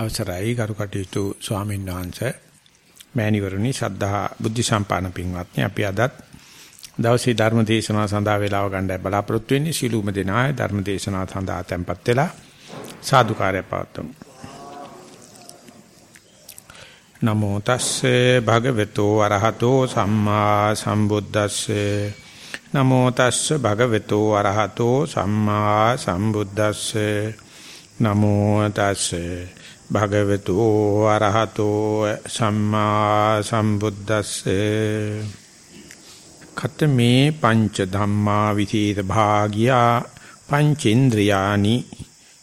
අවසරයි ගරු කටයුතු ස්වාමීන් වහන්සේ. මෑණිවරණි ශ්‍රද්ධා බුද්ධ සම්පාදන පින්වත්නි අපි අදත් දවසේ ධර්ම දේශනාව සඳහා වේලාව ගන්නයි බලාපොරොත්තු වෙන්නේ. සීලුම දෙනාය ධර්ම දේශනාව සඳහා tempත් වෙලා සාදුකාරය පවත්වමු. නමෝ තස්සේ භගවතු වරහතෝ සම්මා සම්බුද්දස්සේ. නමෝ තස්සේ භගවතු වරහතෝ සම්මා සම්බුද්දස්සේ. නමෝ තස්සේ භගවතු අරහතෝ සම්මා සම්බුද්දස්සේ. කතමේ පංච ධම්මා විචේත භාගියා පංචේන්ද්‍රයානි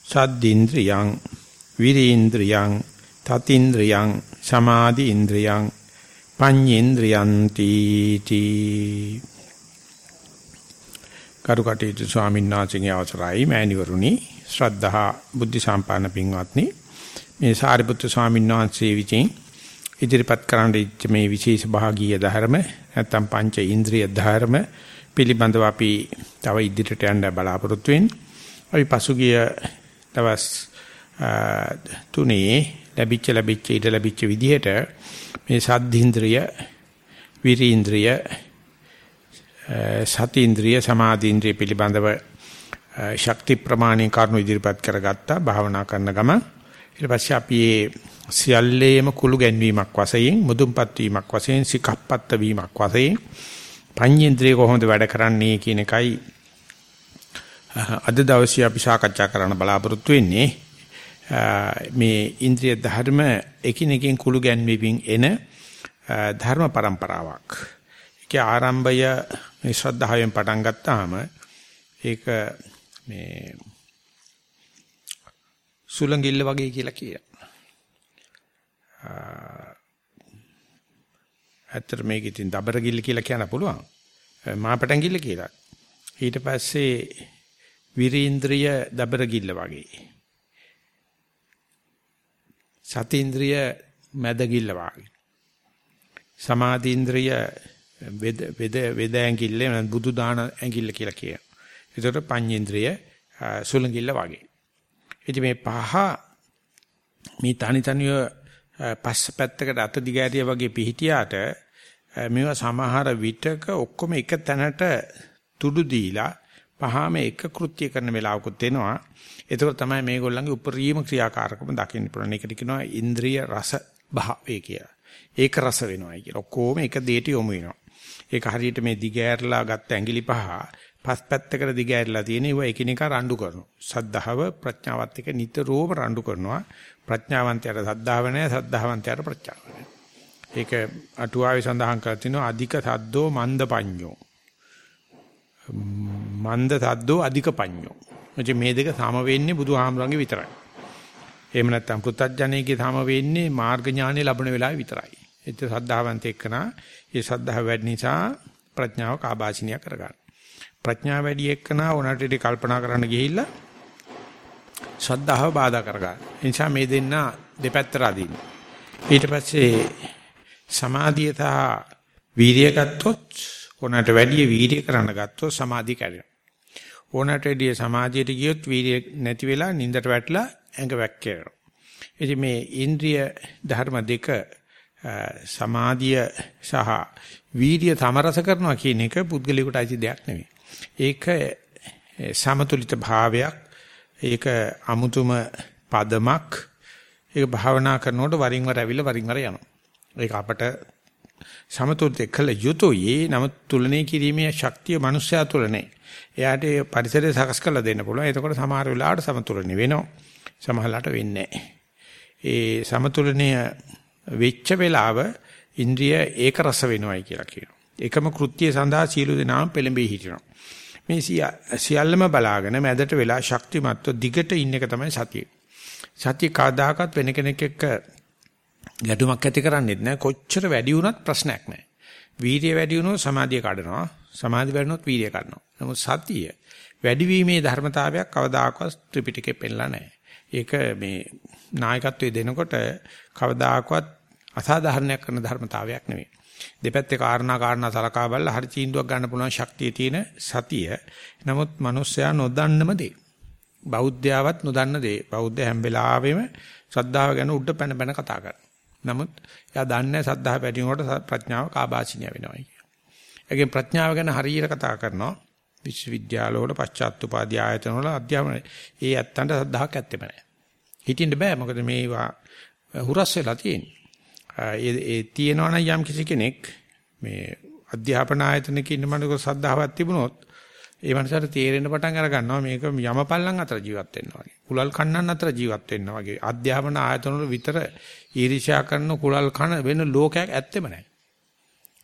සද්දීන්ද්‍රයං විරීන්ද්‍රයං තතින්ද්‍රයං සමාධි ඉන්ද්‍රයං පඤ්ඤේන්ද්‍රයන් තීති කරුකටේතු ස්වාමීන් වහන්සේගේ අවසරයි මෑණිවරුනි. ශ්‍රද්ධා බුද්ධ සම්පන්න පින්වත්නි මේ සාරිපුත්‍ර ස්වාමීන් වහන්සේ විසින් ඉදිරිපත් කරන්න ඉච්ච මේ විශේෂ භාගීය ධර්ම නැත්නම් පංච ඉන්ද්‍රිය ධර්ම පිළිබඳව අපි තව ඉදිරියට යන්න බලාපොරොත්තු වෙන්නේ. අපි පසුගිය දවස් තුනේ ලැබිච්ච ලැබිච්ච ඉඳ ලැබිච්ච විදිහට මේ සද්ධින්ද්‍රිය, විරීන්ද්‍රිය, සතීන්ද්‍රිය, සමාධීන්ද්‍රිය පිළිබඳව ශක්ති ප්‍රමාණී කරුණු ඉදිරිපත් කරගත්තා භාවනා කරන ගමන් ඊට පස්සේ අපි මේ සියල්ලේම කුළු ගැන්වීමක් වශයෙන් මුදුන්පත් වීමක් වශයෙන් සිකප්පත්ත වීමක් වශයෙන් පඤ්චේන්ද්‍රිය කොහොමද වැඩ කරන්නේ කියන එකයි අද දවසේ අපි සාකච්ඡා කරන්න බලාපොරොත්තු වෙන්නේ මේ ඉන්ද්‍රිය ධර්ම එකිනෙකින් කුළු ගැන්වීමෙන් එන ධර්ම પરම්පරාවක්. ඒකේ ආරම්භය මේ ශ්‍රද්ධාවෙන් පටන් ගත්තාම ඒක මේ සුලංගිල්ල වගේ කියලා කියනවා. ඇත්තට මේක ඉතින් දබරගිල්ල කියලා කියන්න පුළුවන්. මාපටංගිල්ල කියලා. ඊට පස්සේ විරීන්ද්‍රිය දබරගිල්ල වගේ. සතීන්ද්‍රිය මැදගිල්ල වගේ. සමාධීන්ද්‍රිය වේද වේද වේද ඇඟිල්ල බුදු දාන ඇඟිල්ල කියලා කියනවා. ඒතකොට පඤ්චේන්ද්‍රිය සුලංගිල්ල වගේ. ඉතින් මේ පහ මේ තනි තනිව පස්ස පැත්තකට අත දිගෑරිය වගේ පිහිටියාට මේවා සමහර විටක ඔක්කොම එක තැනට තුඩු දීලා පහම එක කෘත්‍ය කරන වෙලාවකුත් එනවා. ඒක තමයි මේගොල්ලන්ගේ උපරිම ක්‍රියාකාරකම දකින්න පුළුවන්. ඒකට කියනවා ඉන්ද්‍රිය රස භාවය කියලා. ඒක රස වෙනවායි කියලා. ඔක්කොම එක දෙයට යොමු වෙනවා. ඒක හරියට මේ දිගෑරලා ගත්ත ඇඟිලි පහ පස් පැත්තකට දිගහැරලා තියෙන ඒවා එකිනෙක රණ්ඩු කරනවා. සද්ධාව ප්‍රඥාවත් එක්ක නිතරම රණ්ඩු කරනවා. ප්‍රඥාවන්තයාට සද්ධාව නැහැ, සද්ධාවන්තයාට ප්‍රඥාව නැහැ. ඒක අටුවාවේ සඳහන් කර තිනවා අධික සද්දෝ මන්ද පඤ්ඤෝ. මන්ද සද්දෝ අධික පඤ්ඤෝ. එච මේ දෙක සම වෙන්නේ බුදුහාමරංගේ විතරයි. එහෙම නැත්නම් පුත්තජනේගේ සම වෙන්නේ මාර්ග ඥානෙ ලැබෙන වෙලාවේ විතරයි. එච්ච සද්ධාවන්ත එක්කනා ඒ සද්ධාව වැඩි නිසා ප්‍රඥාව කාබාසිනිය කරගන්න. ප්‍රඥා වැඩි එක්කනා උනට ඉතින් කල්පනා කරන්න ගිහිල්ලා ශ්‍රද්ධාව බාධා කරගන්න. ඒ නිසා මේ දෙන්න දෙපැත්තට අදින්න. ඊට පස්සේ සමාධිය සහ වීරිය ගත්තොත් උනට වැඩි වීරිය කරන්න ගත්තොත් සමාධිය කැඩෙනවා. උනට වැඩි සමාධියට ගියොත් වීරිය නැති වෙලා නින්දට වැටලා ඇඟ වැක්කේනවා. ඉතින් මේ ඉන්ද්‍රිය ධර්ම දෙක සමාධිය සහ වීර්ය සමරස කරනවා කියන එක පුද්ගලිකට අයිති දෙයක් නෙවෙයි. ඒක සමතුලිත භාවයක්. ඒක අමුතුම පදමක්. ඒක භාවනා කරනකොට වරින් වර ඇවිල්ලා වරින් වර යනවා. ඒක අපට සමතුලිත කළ යුතුයි. නමුත් තුලනේ කිරීමේ ශක්තිය මනුස්සයා තුල නැහැ. එයාට පරිසරය සකස් කරලා දෙන්න පුළුවන්. එතකොට සමහර වෙලාවට සමතුලනේ වෙනවා. සමහරලාට වෙන්නේ ඒ සමතුලනය වෙච්ච වෙලාව ඉන්ද්‍රිය ඒක රස වෙනවයි කියලා කියනවා. එකම කෘත්‍ය සඳහා සීල දෙනාම පෙළඹෙයි හිටිනවා. මේ සියල්ලම බලාගෙන මැදට වෙලා ශක්තිමත්ව දිගට ඉන්න එක තමයි සතිය. සතිය කාදාකත් වෙන කෙනෙක් එක්ක ගැටුමක් ඇති කරන්නේත් නැහැ. කොච්චර වැඩි වුණත් ප්‍රශ්නයක් නැහැ. වීර්යය වැඩි වුණොත් සමාධිය කඩනවා. සමාධිය වැඩි වුණොත් වීර්යය කඩනවා. නමුත් සතිය වැඩිවීමේ ධර්මතාවයක් කවදාකවත් ත්‍රිපිටකේ පෙන්නලා නැහැ. ඒක මේ නායකත්වයේ දෙනකොට කවදාකවත් අසාධාරණයක් කරන ධර්මතාවයක් නෙවෙයි. දෙපැත්තේ කාරණා කාරණා සලකා බලලා හරි තීන්දුවක් ගන්න පුළුවන් ශක්තිය තියෙන සතිය. නමුත් මිනිස්සයා නොදන්නම දේ. බෞද්ධයාවත් නොදන්න දේ. බෞද්ධ හැම වෙලාවෙම ශ්‍රද්ධාව ගැන උඩ පැන පැන කතා කරනවා. නමුත් එයා දන්නේ ශ්‍රද්ධාව පැටි වෙනකොට ප්‍රඥාව කාබාසිනිය වෙනවා කියන්නේ. ඒකෙන් ප්‍රඥාව ගැන හරියට කතා කරනවා. විශ්වවිද්‍යාලවල පශ්චාත්තුපාදී ආයතන වල අධ්‍යාපනය. ඒ ඇත්තන්ට ශ්‍රද්ධාවක් ඇත්තෙම නැහැ. හිතින්න බෑ මොකද මේවා හුරස් වෙලා තියෙන්නේ. ඒ ඒ තියෙනවා නම් යම් කිසි කෙනෙක් මේ අධ්‍යාපන ආයතනක ඉන්න මනක ශ්‍රද්ධාවක් තිබුණොත් ඒ මනසට තේරෙන්න පටන් අර ගන්නවා මේක යමපල්ලන් අතර ජීවත් වෙනවා වගේ. කුලල් කන්නන් අතර ජීවත් වෙනවා වගේ. අධ්‍යාපන ආයතන වල විතර ඊර්ෂ්‍යා කරන කුලල් කන වෙන ලෝකයක් ඇත්තෙම නැහැ.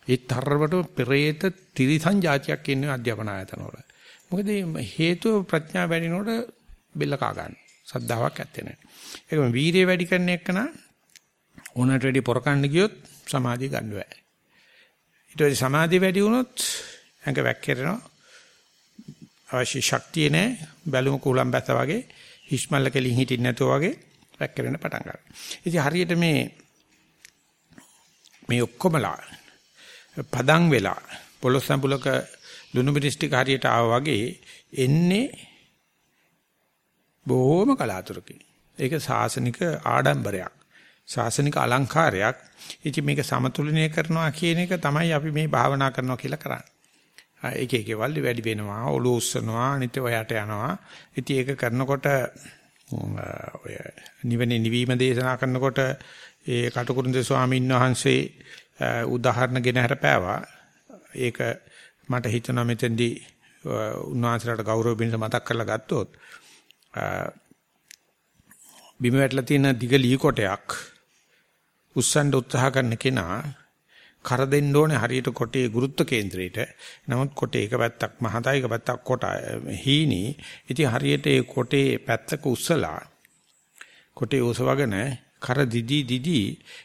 ඒ තරවට පෙරේත තිරිසන් જાතියක් ඉන්නේ අධ්‍යාපන ආයතන වල. මොකද හේතුව ප්‍රඥා වැඩිනකොට බෙල්ල කා ගන්න. සද්ධාාවක් ඇත්තේ නැහැ. ඒකම වීරිය වැඩි කරන එකන ඕනට වැඩි පොරකන්න ගියොත් සමාධිය ගන්න බෑ. ඊට පස්සේ සමාධිය වැඩි වුණොත් ඇඟ වැක්කිරෙනවා. අවශ්‍ය ශක්තිය නැහැ. බැලුම කුලම් බැස වගේ හිස්මල්ල කෙලින් හිටින්න නැතුව වගේ වැක්කිරෙන්න පටන් ගන්නවා. ඉතින් හරියට මේ මේ ඔක්කොමලා පදන් වෙලා පොළොස් සම්බුලක ලුණු මිරිස් ටික හරියට ආවා වගේ එන්නේ බොහොම කලාතුරකින්. ඒක සාසනික ආඩම්බරයක්. සාසනික අලංකාරයක්. ඉතින් මේක සමතුලනය කරනවා කියන එක තමයි අපි මේ භාවනා කරනවා කියලා කරන්නේ. එක එක වල්ලි වැඩි වෙනවා, ඔලුව උස්සනවා, අනිත් ඔයට යනවා. ඉතින් ඒක කරනකොට ඔය නිවෙන්නේ නිවීම දේශනා කරනකොට ඒ කටුකුරුන්ද ස්වාමීන් වහන්සේ උදාහරණ ගෙන හරපෑවා. ඒක මට හිතෙනවා මෙතෙන්දී උන්වහන්සේලාට ගෞරව බින්ද මතක් කරලා ගත්තොත් බිම වැටලා තියෙන දිග ලී කොටයක් උස්සන්න උත්සාහ කරන කෙනා කර දෙන්න ඕනේ හරියට කොටේ ගුරුත්ව කේන්ද්‍රයට. නමුත් කොටේ එක පැත්තක් මහතයි එක පැත්තක් කොට හීනි. ඉතින් හරියට ඒ කොටේ පැත්තක උස්සලා කොටේ උසවගෙන කර දිදි දිදි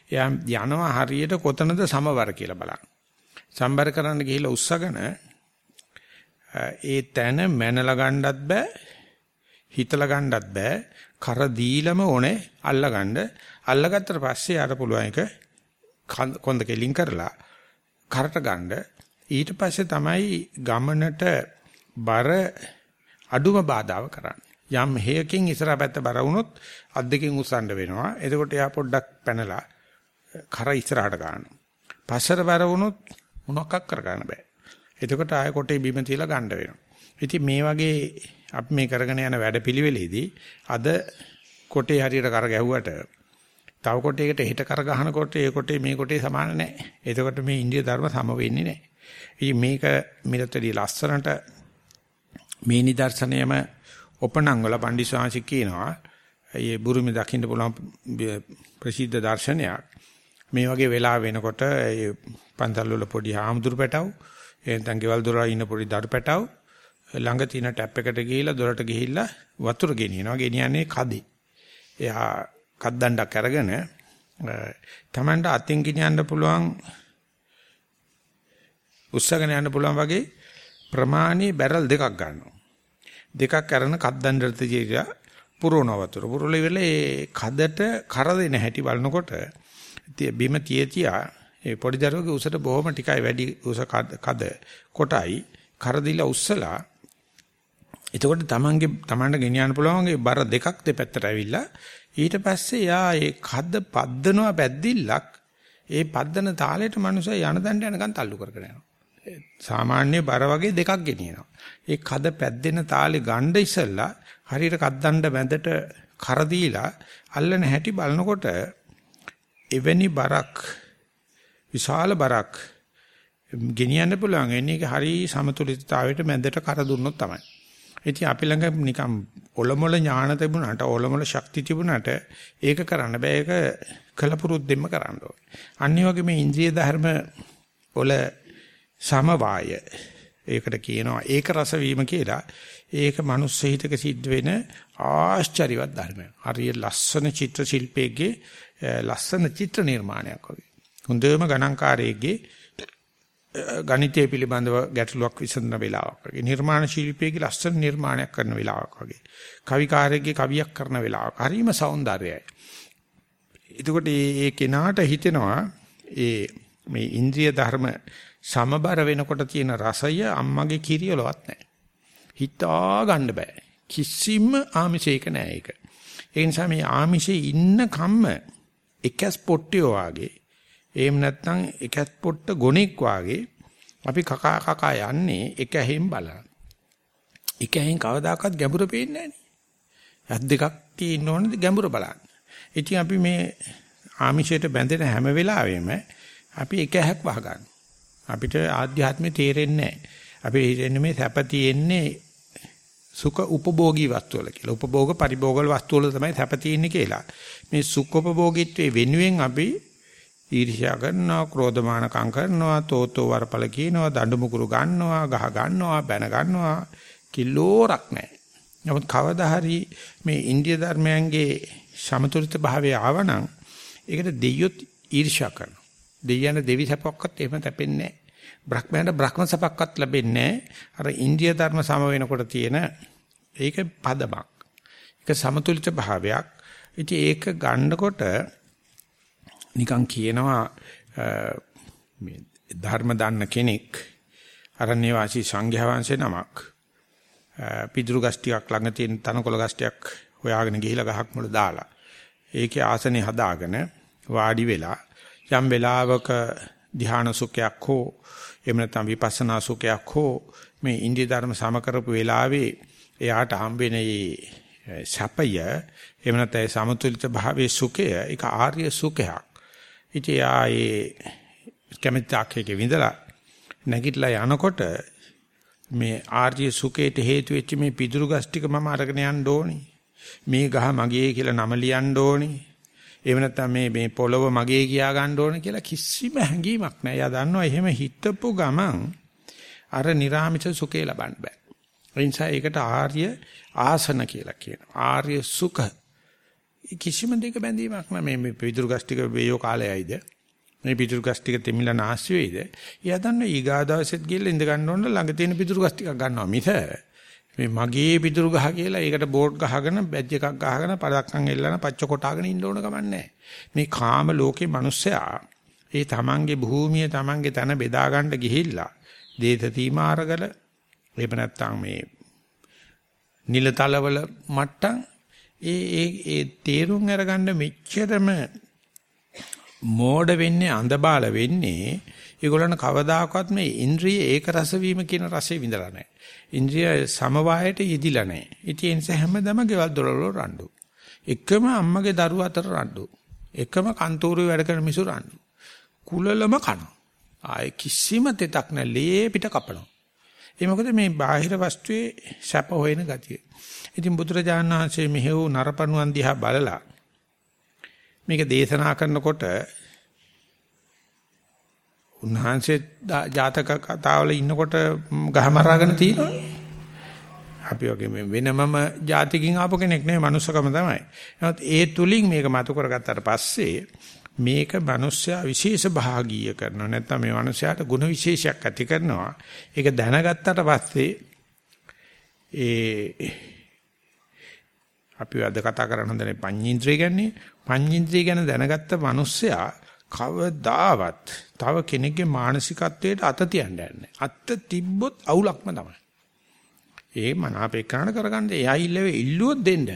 එයා යනවා හරියට කොතනද සමවර කියලා බලන්න. සම්බර කරන්න ගිහිල්ලා උස්සගෙන ඒ තැන මැනලා ගන්නත් බෑ හිතලා ගන්නත් බෑ කර දීලම ඕනේ අල්ලගන්න අල්ලගත්තට පස්සේ යාට පුළුවන් එක කොන්ද කෙලින් කරලා කරට ගන්න. ඊට පස්සේ තමයි ගමනට බර අඩුම බාධාව කරන්නේ. යම් හේයකින් ඉස්සරහ පැත්ත බර වුණොත් අත් දෙකෙන් උස්සන්න වෙනවා. එතකොට එයා පොඩ්ඩක් පැනලා කර ඉස්සරහට ගන්නවා පස්සට බර වුණොත් මොනවක් කර ගන්න බෑ. එතකොට ආය කොටේ බිම තියලා ගන්න වෙනවා. ඉතින් මේ වගේ අපි මේ කරගෙන යන වැඩපිළිවෙලේදී අද කොටේ හරියට කර ගැහුවට තව කොටයකට හිට කර ගහනකොට ඒ කොටේ මේ කොටේ සමාන නැහැ. එතකොට මේ ඉන්දිය ධර්ම සම වෙන්නේ නැහැ. ඉතින් මේක මිලතරී ලස්සනට මේ නිදර්ශනයම ඔපණං වල පණ්ඩිස්වාංශික කියනවා. ඒ බුරුමේ දකින්න පුළුවන් ප්‍රසිද්ධ දර්ශනයක්. මේ වගේ වෙලා වෙනකොට ඒ පන්සල් වල පොඩි ආම්දුරු පැටව එතෙන් ගෙවල් දොර ඉන්න පොඩි දරු පැටව ළඟ තියෙන ටැප් එකට ගිහිල්ලා දොරට ගිහිල්ලා වතුර ගෙනියනවා. ගෙනියන්නේ කදේ. එයා කද්දණ්ඩක් අරගෙන තමන්ට අතින් ගෙනියන්න පුළුවන් උස්සගෙන යන්න පුළුවන් වගේ ප්‍රමාණී බැරල් දෙකක් ගන්නවා. දෙකක් අරන කද්දණ්ඩට තියලා පුරවන වතුර. පුරවල ඉවරලා ඒ කදට කර දෙන හැටි බලනකොට බිම තියතියා ඒ පොඩි දරුවගේ උසට බොහොම ටිකයි වැඩි උස කද කොටයි කර දීලා උස්සලා එතකොට තමන්ගේ තමන්ට ගෙනියන්න පුළුවන් බර දෙකක් දෙපැත්තට ඇවිල්ලා ඊට පස්සේ යා ඒ කද්ද පද්දනවා පැද්දිල්ලක් ඒ පද්දන තාලෙට මනුස්සය යන දණ්ඩ යනකන් තල්ලු කරගෙන යනවා. සාමාන්‍ය බර වගේ දෙකක් ගෙනියනවා. ඒ කද පැද්දෙන තාලේ ගණ්ඩ ඉස්සල්ලා හරියට කද්දණ්ඩ මැදට කර දීලා අල්ලන හැටි බලනකොට එවැනි බරක් විශාල බරක් ගෙනියන්න පුළුවන්. එන්නේ හරි සමතුලිතතාවයට මැදට කර දුන්නොත් තමයි. ඉතින් අපි ළඟ නිකම් ඔලොමල ඥාන තිබුණාට ඔලොමල ශක්ති තිබුණාට ඒක කරන්න බෑ ඒක කලපුරුද්දෙන්න කරන්න ඕනේ. අනිත් වගේ මේ ඉන්ද්‍රිය ධර්ම වල සමவாய ඒකට කියනවා ඒක රස වීම කියලා. ඒක මනුස්ස හිතක සිද්ධ වෙන ආශ්චර්යවත් ධර්මයක්. හරිය ලස්සන චිත්‍ර ශිල්පයේ ලස්සන චිත්‍ර නිර්මාණයක් වගේ. හොඳම ගණන්කාරයේගේ ගණිතය පිළිබඳව ගැටලුවක් විසඳන වෙලාවක් වගේ. නිර්මාණ ශිල්පියෙකුගේ ලස්සන නිර්මාණයක් කරන වෙලාවක් වගේ. කවිකාරයෙක්ගේ කවියක් කරන වෙලාවක්. හරිම సౌందර්යයි. එතකොට මේ කෙනාට හිතෙනවා ඒ මේ ඉන්ද්‍රිය ධර්ම සමබර වෙනකොට තියෙන රසය අම්මගේ කිරියලවත් නැහැ. හිතා ගන්න බෑ. කිසිම ආමිෂයක නෑ ඒක. ඒ නිසා මේ ආමිෂේ ඉන්න කම්ම එකස් පොට්ටිය වාගේ එහෙම නැත්නම් එකස් පොට්ට ගොණෙක් වාගේ අපි කකා කකා යන්නේ එක ඇහෙන් බලන. එක ඇහෙන් කවදාකවත් ගැඹුර පේන්නේ නෑනේ. ඇස් දෙකක් තියෙන්න ඕනද ගැඹුර බලන්න. ඉතින් අපි මේ ආමිෂයට බැඳෙන හැම වෙලාවෙම අපි එක ඇහක් වහගන්න. අපිට ආධ්‍යාත්මේ තේරෙන්නේ නැහැ. අපි හිතන්නේ මේ සැප තියෙන්නේ සුඛ උපභෝගී වස්තු වල කියලා. උපභෝග පරිභෝග වල වස්තු වල තමයි සැප තියෙන්නේ කියලා. මේ සුඛ උපභෝගීත්වයේ වෙනුවෙන් අපි ඊර්ෂ්‍යා කරනවා, ක්‍රෝධමානකම් කරනවා, තෝතෝ වරපල කියනවා, දඬු මුකුරු ගන්නවා, ගහ ගන්නවා, බැන ගන්නවා. කිලෝරක් නැහැ. නමුත් කවදා හරි මේ ඉන්දිය ධර්මයන්ගේ සමතුලිත භාවය ආවනම් ඒකට දෙයියොත් ඊර්ෂ්‍යා කරනවා. දෙයයන් දෙවි සැපක්වත් එහෙම තැපෙන්නේ නැහැ. බ්‍රහ්මයන්ට බ්‍රහ්ම සපක්වත් ලැබෙන්නේ අර ඉන්දිය ධර්ම සම වෙනකොට තියෙන ඒක පදමක්. ඒක සමතුලිත භාවයක්. ඉතින් ඒක ගන්නකොට නිකන් කියනවා මේ ධර්ම දන්න කෙනෙක් අරණ්‍ය වාසී සංඝයා වහන්සේ නමක් පිදුරු ගස් ටිකක් ළඟ තියෙන තනකොළ ගස් ටිකක් හොයාගෙන ගිහිලා ගහක් මුල දාලා ඒකේ ආසනේ හදාගෙන වාඩි වෙලා යම් වෙලාවක ධ්‍යාන සුඛයක් හෝ එහෙම නැත්නම් විපස්සනා සුඛයක් හෝ මේ ඉන්දිය ධර්ම සම කරපු වෙලාවේ එයාට හම්බෙන්නේ සැපය එහෙම නැත්නම් සමතුලිත භාවයේ සුඛය ඒක ආර්ය සුඛයක්. ඉතින් ආයේ කැමැත්තක් විඳලා නැගිටලා යනකොට මේ ආර්ය සුඛයට හේතු වෙච්ච මේ පිදුරු ගස් ටික මම අරගෙන යන්න ඕනේ. මේ ගහ මගේ කියලා නම ලියන්න ඕනේ. එහෙම නැත්නම් මේ මේ පොළව මගේ කියා ගන්න ඕන කියලා කිසිම හැඟීමක් නැහැ. එයා දන්නවා එහෙම හිතපු ගමන් අර නිර්ාමිත සුඛේ ලබන්න බෑ. ඒ නිසා ඒකට ආර්ය ආසන කියලා කියනවා. ආර්ය සුඛ කිසිම දෙයක බැඳීමක් නැහැ. මේ මේ පිටුරු ගස් ටික වේයෝ කාලයයිද? මේ පිටුරු ගස් ටික තෙමිලා නැස්ති වෙයිද? එයා දන්නවා ඊගාදවසෙත් ගිහලා ඉඳ ගන්න ඕන ළඟ තියෙන පිටුරු ගස් ටිකක් ගන්නවා මිස මේ මගේ පිටුරු ගහ කියලා ඒකට බෝඩ් ගහගෙන බැජ් එකක් ගහගෙන පදක්කම් එල්ලන පච්ච කොටාගෙන ඉන්න ඕන කමන්නේ මේ කාම ලෝකේ මිනිස්සයා ඒ තමන්ගේ භූමිය තමන්ගේ තන බෙදා ගන්න ගිහිල්ලා දේත තීමාරගල එහෙම නැත්නම් මේ නිලතලවල මට්ටම් ඒ ඒ ඒ තේරුම් අරගන්න මෙච්චරම මෝඩ වෙන්නේ අඳබාල වෙන්නේ ඒගොල්ලන් කවදාකවත් මේ ඉන්ද්‍රිය ඒක රස වීම කියන රසෙ විඳලා නැහැ. ඉන්ද්‍රිය සමவாயයට යෙදිලා නැහැ. ඉතින් ඒ නිසා හැමදම ගෙවල් දොරවල් රණ්ඩු. එකම අම්මගේ දරුවා අතර රණ්ඩු. එකම කන්තෝරුවේ වැඩ කරන මිසු රණ්ඩු. කුලලම කන. ආයේ කිසිම තෙතක් නැහැ. ලේ පිට කපනවා. ඒ මොකද මේ බාහිර වස්තුවේ සැප හොයන ගතිය. ඉතින් බුදුරජාණන් වහන්සේ මෙහෙව් නරපණුවන් දිහා බලලා මේක දේශනා කරනකොට උන්වහන්සේ ජාතක කතාවල ඉන්නකොට ගහමරාගෙන තියෙනවා. අපි වගේ මේ වෙනමම ජාතිකින් ආපු කෙනෙක් නෙවෙයි මනුස්සකම තමයි. නමුත් ඒ තුලින් මේක මතු කරගත්තාට පස්සේ මේක මිනිස්සයා විශේෂ භාගීය කරනවා. නැත්නම් මේ මිනිස්සයාට ಗುಣ විශේෂයක් ඇති කරනවා. ඒක දැනගත්තාට පස්සේ ඒ අපි අද කතා කරන හොඳනේ පඤ්චේන්ද්‍රය ගැන පඤ්චේන්ද්‍රය ගැන දැනගත්ත මිනිස්සයා කවදාවත් තව කෙනෙක්ගේ මානසිකත්වයට අත තියන්න යන්නේ. අත තිබ්බොත් අවුලක්ම තමයි. ඒ මනාපේකරණ කරගන්න එයා ඉල්ලුවේ ඉල්ලුවොත් දෙන්න.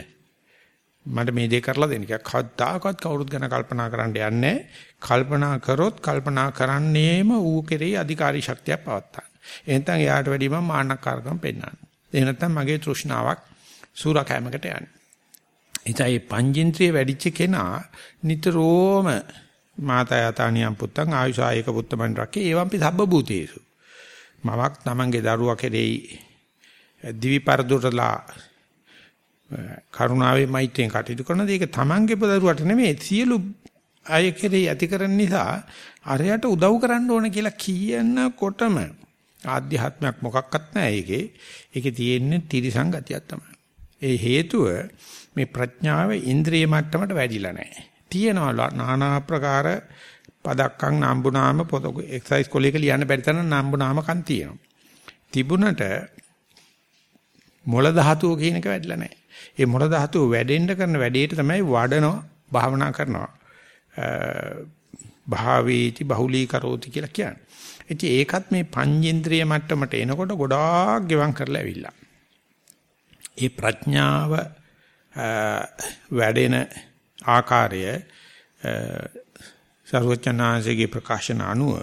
මට මේ දේ කරලා දෙන්න කියලා කවදාකවත් කවුරුත් ගැන කල්පනා කරන්න යන්නේ කල්පනා කරොත් කල්පනා කරන්නේම ඌ කෙරෙහි අධිකාරී ශක්තියක් පවත්තා. එහෙනම් එයාට වැඩිම මාන්නකාරකම් පෙන්වන්න. එහෙ නැත්නම් මගේ තෘෂ්ණාවක් සූරකෑමකට යන්නේ. එතයි පංජින්ත්‍රිය වැඩිච්ච කෙනා නිතරම මාතා යතානියම් පුත්තං ආයුෂායක පුත්තමන් රකේ එවම්පි සබ්බ භූතේසු මමක් තමන්ගේ දරුවා කෙරෙහි දිවි පරදුරලා කරුණාවේ මෛත්‍රියෙන් කටයුතු කරන දේ ඒක තමන්ගේ දරුවට නෙමෙයි සියලු අය කෙරෙහි ඇති කරන නිසා අරයට උදව් කරන්න ඕන කියලා කියනකොටම ආධ්‍යාත්මයක් මොකක්වත් නැහැ ඒකේ. ඒකේ තියෙන්නේ තිරිසං ගතියක් තමයි. ඒ හේතුව මේ ප්‍රඥාව ඉන්ද්‍රිය මට්ටමට වැඩිලා නැහැ තියෙනවා নানা ආකාර පදක්කම් නම්බුනාම පොත එක්සර්සයිස් කොලේක ලියන්න බැරි තරම් නම්බුනාමකම් තියෙනවා. තිබුණට මොළ ධාතුව කියන එක වැඩිලා නැහැ. ඒ මොළ ධාතුව වැඩෙන්න කරන වැඩේට තමයි වඩනවා භාවනා කරනවා. භාවේති බහුලී කරෝති කියලා කියන්නේ. ඉතින් ඒකත් මේ පංචේන්ද්‍රිය මට්ටමට එනකොට ගොඩාක් ගෙවම් කරලා ඇවිල්ලා. ඒ ප්‍රඥාව වැඩෙන ආකාරය සර්වචනාංශයේ ප්‍රකාශන අනුව